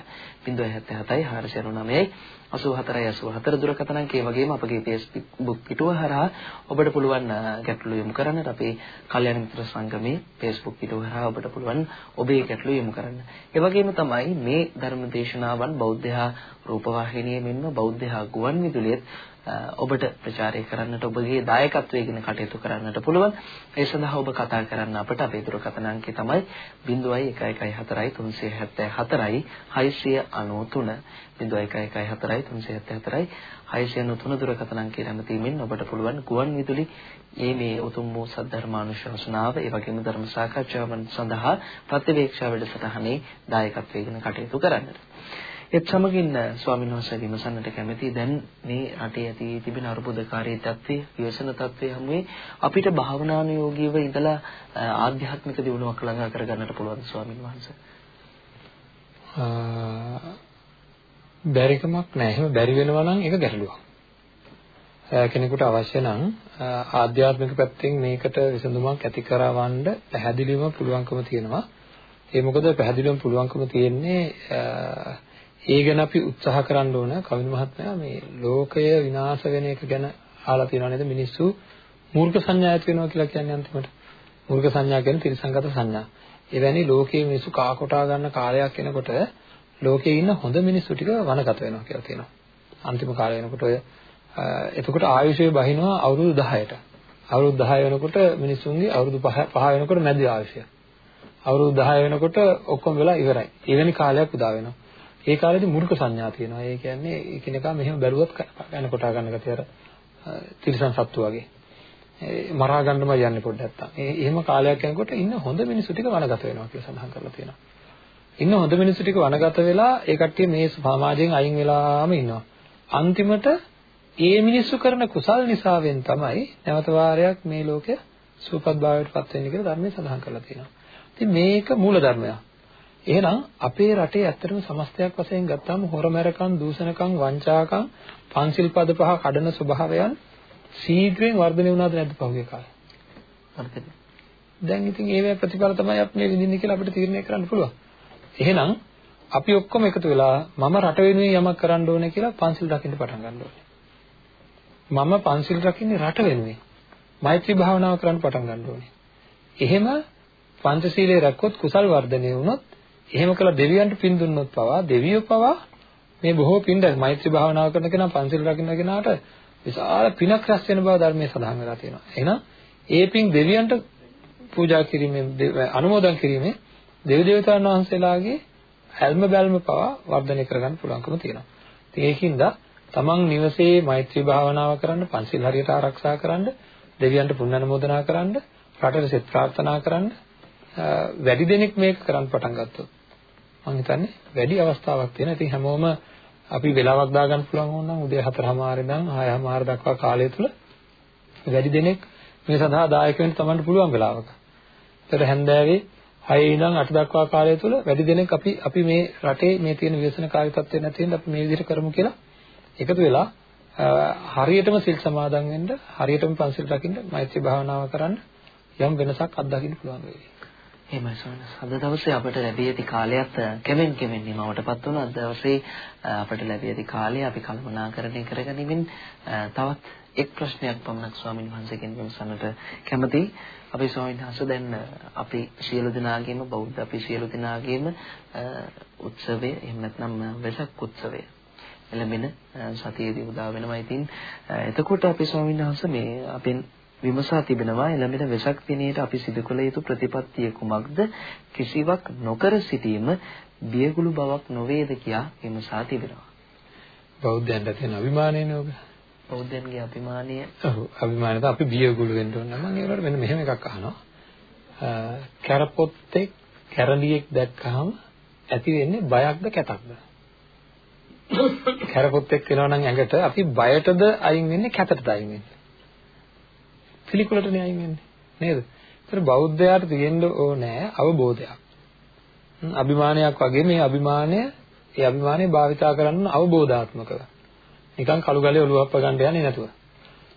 077 499 84 84 දුරකථන අංකය. වගේම අපගේ Facebook පිටුව හරහා ඔබට පුළුවන් ගැටළු යොමු කරන්නට අපේ කල්‍යාණ මිත්‍ර සංගමේ Facebook පිටුව හරහා ඔබට පුළුවන් ඔබේ ගැටළු යොමු කරන්න. ඒ වගේම තමයි මේ ධර්ම දේශනාවන් බෞද්ධහා රූපවාහිනියේ මෙන්ම බෞද්ධහා ගුවන් විදුලියේ ඔබට ප්‍රචාරය කරන්නට ඔබගේ දායකත්වයෙන් කටයුතු කරන්නට පුළුවන්. ඒ සඳහා ඔබ කතා කරන්න අපට අපේ දුරකථන අංකය තමයි 0114 374 693 0114 374 693 දුරකථන අංකය නැමැතීමෙන් ඔබට පුළුවන් ගුවන් විදුලි මේ මේ උතුම් වූ සද්ධර්මානුශාසනාව ඒ වගේම ධර්ම සාකච්ඡාවන් සඳහා ප්‍රතිවේක්ෂා වැඩසටහනේ දායකත්වයෙන් කටයුතු කරන්නට. ඒත් සමගින් ස්වාමීන් වහන්සේ විමසන්නට කැමැති දැන් මේ රටේ ඇති තිබෙන අරුබුදකාරී තත්ත්වය, විවසන තත්ත්වය හැමුවේ අපිට භාවනානුයෝගීව ඉඳලා ආධ්‍යාත්මික දියුණුවක් ළඟා කරගන්නට පුළුවන් ස්වාමීන් වහන්සේ. බැරිකමක් නැහැ. එහෙම බැරි වෙනවා නම් ඒක ගැටලුවක්. කෙනෙකුට අවශ්‍ය නම් ආධ්‍යාත්මික පැත්තෙන් මේකට විසඳුමක් ඇති කරවන්න පැහැදිලිවම පුළුවන්කම තියෙනවා. ඒ මොකද පැහැදිලිවම පුළුවන්කම තියෙන්නේ ඒ ගැන අපි උත්සාහ කරන්න ඕන කවින මහත්මයා මේ ලෝකය විනාශ වෙන එක ගැන අහලා තියෙනව නේද? මිනිස්සු මූර්ඛ සංඥා ඇති වෙනවා කියලා කියන්නේ අන්තිමට. මූර්ඛ සංඥා කියන්නේ තිරසංගත සංඥා. එවැනි ලෝකයේ මිනිස්සු කාකොටා ගන්න කාලයක් එනකොට ලෝකයේ ඉන්න හොඳ මිනිස්සු ටික වනගත වෙනවා කියලා තියෙනවා. අන්තිම කාලය වෙනකොට ඔය එතකොට ආයුෂය බහිනවා අවුරුදු 10ට අවුරුදු 10 වෙනකොට මිනිස්සුන්ගේ අවුරුදු 5 5 වෙනකොට මැද ආයුෂය. අවුරුදු 10 වෙනකොට ඔක්කොම වෙලා ඉවරයි. එවැනි කාලයක් උදා වෙනවා. ඒ කාලේදී මුර්ඛ සංඥා තියෙනවා. ඒ කියන්නේ එකිනෙකා මෙහෙම බැලුවත් යන කොටා ගන්න ගතිය අර තිරිසන් සත්තු වගේ. මරා ගන්නම යන්නේ පොඩ්ඩක් නැත්තම්. ඒ එහෙම කාලයක් යනකොට ඉන්න හොඳ මිනිස්සු ටික වනගත වෙනවා කියලා සඳහන් කරලා තියෙනවා. ඉන්න හොඳ මිනිස්සු ටික වනගත වෙලා ඒ කට්ටිය මේ සමාජයෙන් අයින් වෙලාම ඉන්නවා. අන්තිමට ඒ මිනිස්සු කරන කුසල් නිසාවෙන් තමයි නැවත වාරයක් මේ ලෝකය සූපත් භාවයට පත් වෙන්නේ කියලා ධර්මයේ සඳහන් කරලා තියෙනවා. ඉතින් මේක මූල ධර්මයක්. එහෙනම් අපේ රටේ ඇත්තටම සමස්තයක් වශයෙන් ගත්තාම හොරමැරකම්, දූෂණකම්, වංචාකම්, පංචිල් පද පහ කඩන ස්වභාවයන් සීඝ්‍රයෙන් වර්ධනය වුණාද නැද්ද පහුගිය කාලේ? වර්ධනය. දැන් ඉතින් ඒවැ ප්‍රතිඵල තමයි අපි මේ විඳින්නේ කියලා අපිට තීරණය කරන්න පුළුවන්. එහෙනම් අපි ඔක්කොම එකතු වෙලා මම රට වෙනුවෙන් යමක් කරන්න ඕනේ කියලා පන්සිල් රකින්න පටන් ගන්න ඕනේ. මම පන්සිල් රකින්නේ රට වෙනුවෙන්. මෛත්‍රී භාවනාව කරන්න පටන් ගන්න ඕනේ. එහෙම පංචශීලයේ රැක්කොත් කුසල් වර්ධනය වුණොත් එහෙම කළා දෙවියන්ට පින් දුන්නොත් පවා දෙවියෝ පවා මේ බොහෝ පින්ද මෛත්‍රී භාවනාව කරන කෙනා පංචශීල රකින්න කෙනාට විශාල පිනක් රැස් වෙන බව ධර්මයේ සඳහන් වෙලා තියෙනවා. එහෙනම් ඒ පින් දෙවියන්ට පූජා කිරීමෙන් අනුමෝදන් කිරීමෙන් දෙවි දේවතාවුන් වහන්සේලාගේ ඇල්ම බැල්ම පවා වර්ධනය කරගන්න පුළුවන්කම තියෙනවා. ඉතින් ඒකින්ද තමන් නිවසේ මෛත්‍රී භාවනාව කරන්න, පංචශීල හරියට ආරක්ෂා කරන්න, දෙවියන්ට පුණ්‍ය අනුමෝදනා කරන්න, රටට සෙත් ප්‍රාර්ථනා කරන්න වැඩි දෙනෙක් මේක කරන්න පටන් ගත්තොත් මම හිතන්නේ වැඩි අවස්ථාවක් තියෙනවා. ඉතින් හැමෝම අපි වෙලාවක් දාගන්න පුළුවන් වුණා නම් උදේ 4:00 ඉඳන් 6:00 දක්වා කාලය තුල වැඩි දෙනෙක් මේ සඳහා දායක වෙන්න තමන්ට පුළුවන් වෙලාවක. ඒතර හැන්දෑවේ 6 ඉඳන් 8 දක්වා කාලය තුල වැඩි දෙනෙක් අපි අපි මේ රටේ මේ තියෙන ව්‍යසනකාරී තත්ත්වය නැති වෙන්න අපි මේ විදිහට කරමු කියලා එකතු වෙලා හරියටම සිල් සමාදන් වෙන්න හරියටම පන්සිල් රකින්න මෛත්‍රී භාවනාව කරන්න යම් වෙනසක් අත්දකින්න පුළුවන් වෙයි. එහෙමයි සෝනස්. අද දවසේ අපට ලැබී ඇති කාලයත් කෙමෙන් කෙමෙන් නිමවටපත් වුණා. අද දවසේ අපට ලැබී ඇති කාලය අපි කල්පනාකරණය කරගනිමින් තවත් එක් ප්‍රශ්නයක් පමණක් ස්වාමීන් වහන්සේගෙන් විමසන්නට කැමතියි. අපි ස්වාමීන් වහන්සේ දැන් අපි සියලු දෙනාගේම බෞද්ධ අපි සියලු දෙනාගේම උත්සවය එහෙම නැත්නම් වෙසක් උත්සවය එළඹෙන සතියේදී උදා වෙනවා. ඉතින් එතකොට අපි ස්වාමීන් වහන්සේ මේ අපෙන් විමසා තිබෙනවා. එළඹෙන වෙසක් දිනයට අපි සිදු කළ යුතු ප්‍රතිපත්තිය කුමක්ද? කිසිවක් නොකර සිටීම බියගුළු බවක් නොවේද කියා විමසා තිබෙනවා. බෞද්ධයන්ට තියෙන අභිමානය නෝක බෞද්ධයන්ගේ අභිමානය. ඔව්. අභිමානයට අපි බියගුළු වෙන්න ඕන. නම් ඒකට මෙන්න මෙහෙම එකක් අහනවා. කැරපොත්තෙක් කැරලියෙක් දැක්කහම ඇති වෙන්නේ බයක්ද කැතක්ද? [coughs] කැරපොත්තෙක් වෙනවා නම් ඇඟට අපි බයටද අයින් වෙන්නේ කැතටද අයින් වෙන්නේ පිළිකුලටනේ අයින් වෙන්නේ නේද? ඒතර බෞද්ධයාට තියෙන්න ඕනෑ අවබෝධයක්. අභිමානයක් වගේ මේ අභිමානය ඒ අභිමානය භාවිතා කරන්න අවබෝධාත්මකව. නිකන් කළු ගලේ ඔලුව අප්ප ගන්න යන්නේ නැතුව.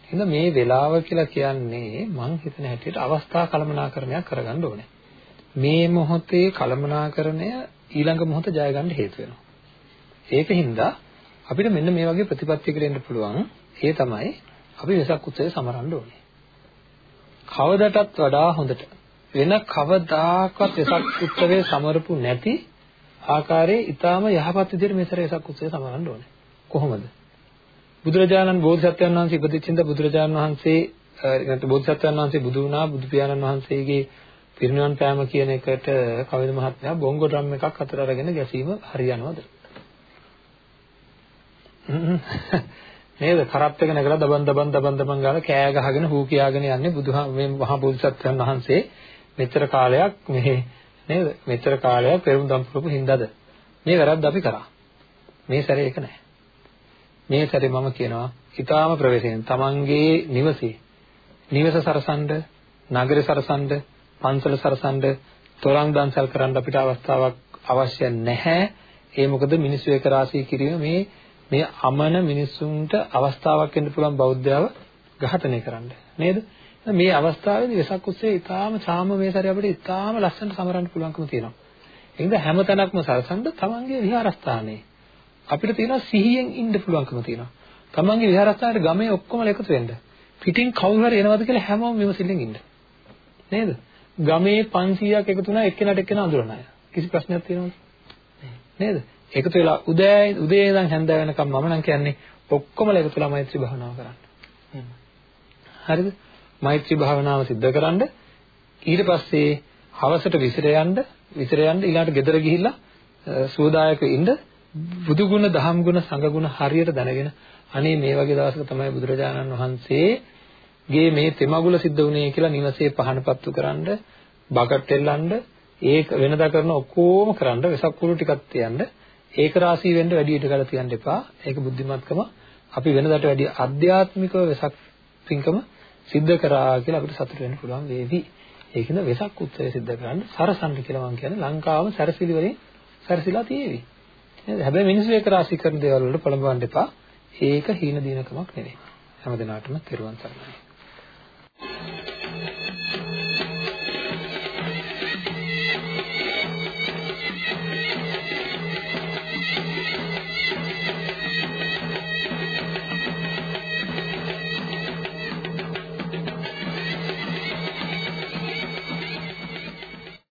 එහෙනම් මේ වෙලාව කියලා කියන්නේ මං හිතන හැටියට අවස්ථා කළමනාකරණයක් කරගන්න ඕනේ. මේ මොහොතේ කළමනාකරණය ඊළඟ මොහොත ජය ගන්න හේතු වෙනවා. ඒකින්ද අපිට මෙන්න මේ වගේ ප්‍රතිපත්තියකට එන්න පුළුවන්. ඒ තමයි අපි වෙසක් උත්සවය සමරන්න ඕනේ. කවදටත් වඩා හොඳට වෙන කවදාකවත් වෙසක් උත්සවයේ සමරපු නැති ආකාරයේ ඊටාම යහපත් විදිහට මේ සැර වෙසක් උත්සවය සමරන්න ඕනේ. කොහොමද? බුදුරජාණන් බෝධිසත්වයන් වහන්සේ ඉපදිච්චින්ද බුදුරජාණන් වහන්සේ නැත්නම් බෝධිසත්වයන් වහන්සේ බුදු වුණා බුදු පියාණන් වහන්සේගේ පිරිනිවන් පෑම කියන එකට කවිද මහත්මයා බොංගෝ ඩ්‍රම් එකක් අතර අරගෙන ගැසීම හරියනවද? නේද? කරත් එක නැගලා දබන් දබන් දබන් දබන් ගාලා කෑ ගහගෙන හූ කියාගෙන යන්නේ බුදුහා මේ මහා බෝධිසත්වයන් වහන්සේ මෙච්චර කාලයක් මේ නේද? මෙච්චර කාලයක් පෙරම් දම් පුරපු හින්දාද? මේ වැරද්ද අපි කරා. මේ සැරේ ඒක නැහැ. මේ සැරේ මම කියනවා ඊටාම ප්‍රවේශයෙන් තමන්ගේ නිවසේ නිවස සරසන්න, නගර සරසන්න, පන්සල සරසන්න, තොරන් දන්සල් කරන්න අපිට අවස්ථාවක් අවශ්‍ය නැහැ. ඒ මොකද මිනිස්සු එක රාශී කිරීම මේ මේ අමන මිනිසුන්ට අවස්ථාවක් වෙන්න පුළුවන් බෞද්ධයව ඝාතනය කරන්න. නේද? මේ අවස්ථාවේදී වෙසක් උත්සවයේ ඊටාම සාම මේ සැරේ අපිට ඊටාම ලස්සනට සමරන්න පුළුවන්කම තියෙනවා. ඒකද හැමතැනක්ම සරසන්න තමන්ගේ විහාරස්ථානයේ අපිට තියෙනවා සිහියෙන් ඉන්න පුළුවන්කම තියෙනවා. තමන්ගේ විහාරස්ථානයේ ගමේ ඔක්කොම එකතු වෙන්න. පිටින් කවුරු හරි එනවද කියලා හැමෝම විමසිල්ලෙන් ඉන්න. නේද? ගමේ 500ක් එකතු වුණා එක්කෙනාට එක්කෙනා අඳුරන අය. කිසි ප්‍රශ්නයක් තියෙනවද? නේද? එකතු වෙලා උදේ උදේ ඉඳන් හැන්ද වෙනකම් මම නම් කියන්නේ ඔක්කොමලා එකතු වෙලා මෛත්‍රී භාවනාව කරන්න. හරිද? මෛත්‍රී භාවනාව සිද්ධ කරන්ඩ ඊට පස්සේ හවසට විසිර යන්න විසිර යන්න ඊළාට ගෙදර ගිහිල්ලා සුවදායක ඉන්න බුදු ගුණ දහම් ගුණ සංඝ ගුණ හරියට දැනගෙන අනේ මේ වගේ දවසක තමයි බුදුරජාණන් වහන්සේගේ මේ තෙමගුල සිද්ධ වුණේ කියලා නිවසේ පහනපත්තු කරන්න බකට් එල්ලන්න ඒක වෙනදා කරන ඔක්කොම කරන්න වෙසක් කුළු ටිකක් තියන්න ඒක රාශී වෙන්න වැඩි ඉඩ කඩ තියන්න එපා. ඒක බුද්ධිමත්කම අපි වෙනදාට වැඩි අධ්‍යාත්මිකව වෙසක් පින්කම සිද්ධ කරා කියලා අපිට සතුට වෙන්න පුළුවන් වේවි. ඒකින්ද වෙසක් උත්සවය සිද්ධ කරන්න සරසන්න කියලා මම කියන්නේ ලංකාවම සැරසිලි වලින් සැරසිලා තියෙවි. නේද? හැබැයි මිනිස්සු ඒක රාශී කරන දේවල් වලට පොළඹවන්න එපා. ඒක හීන දිනකමක් නෙවෙයි. හැමදිනාටම තෙරුවන් සරණයි.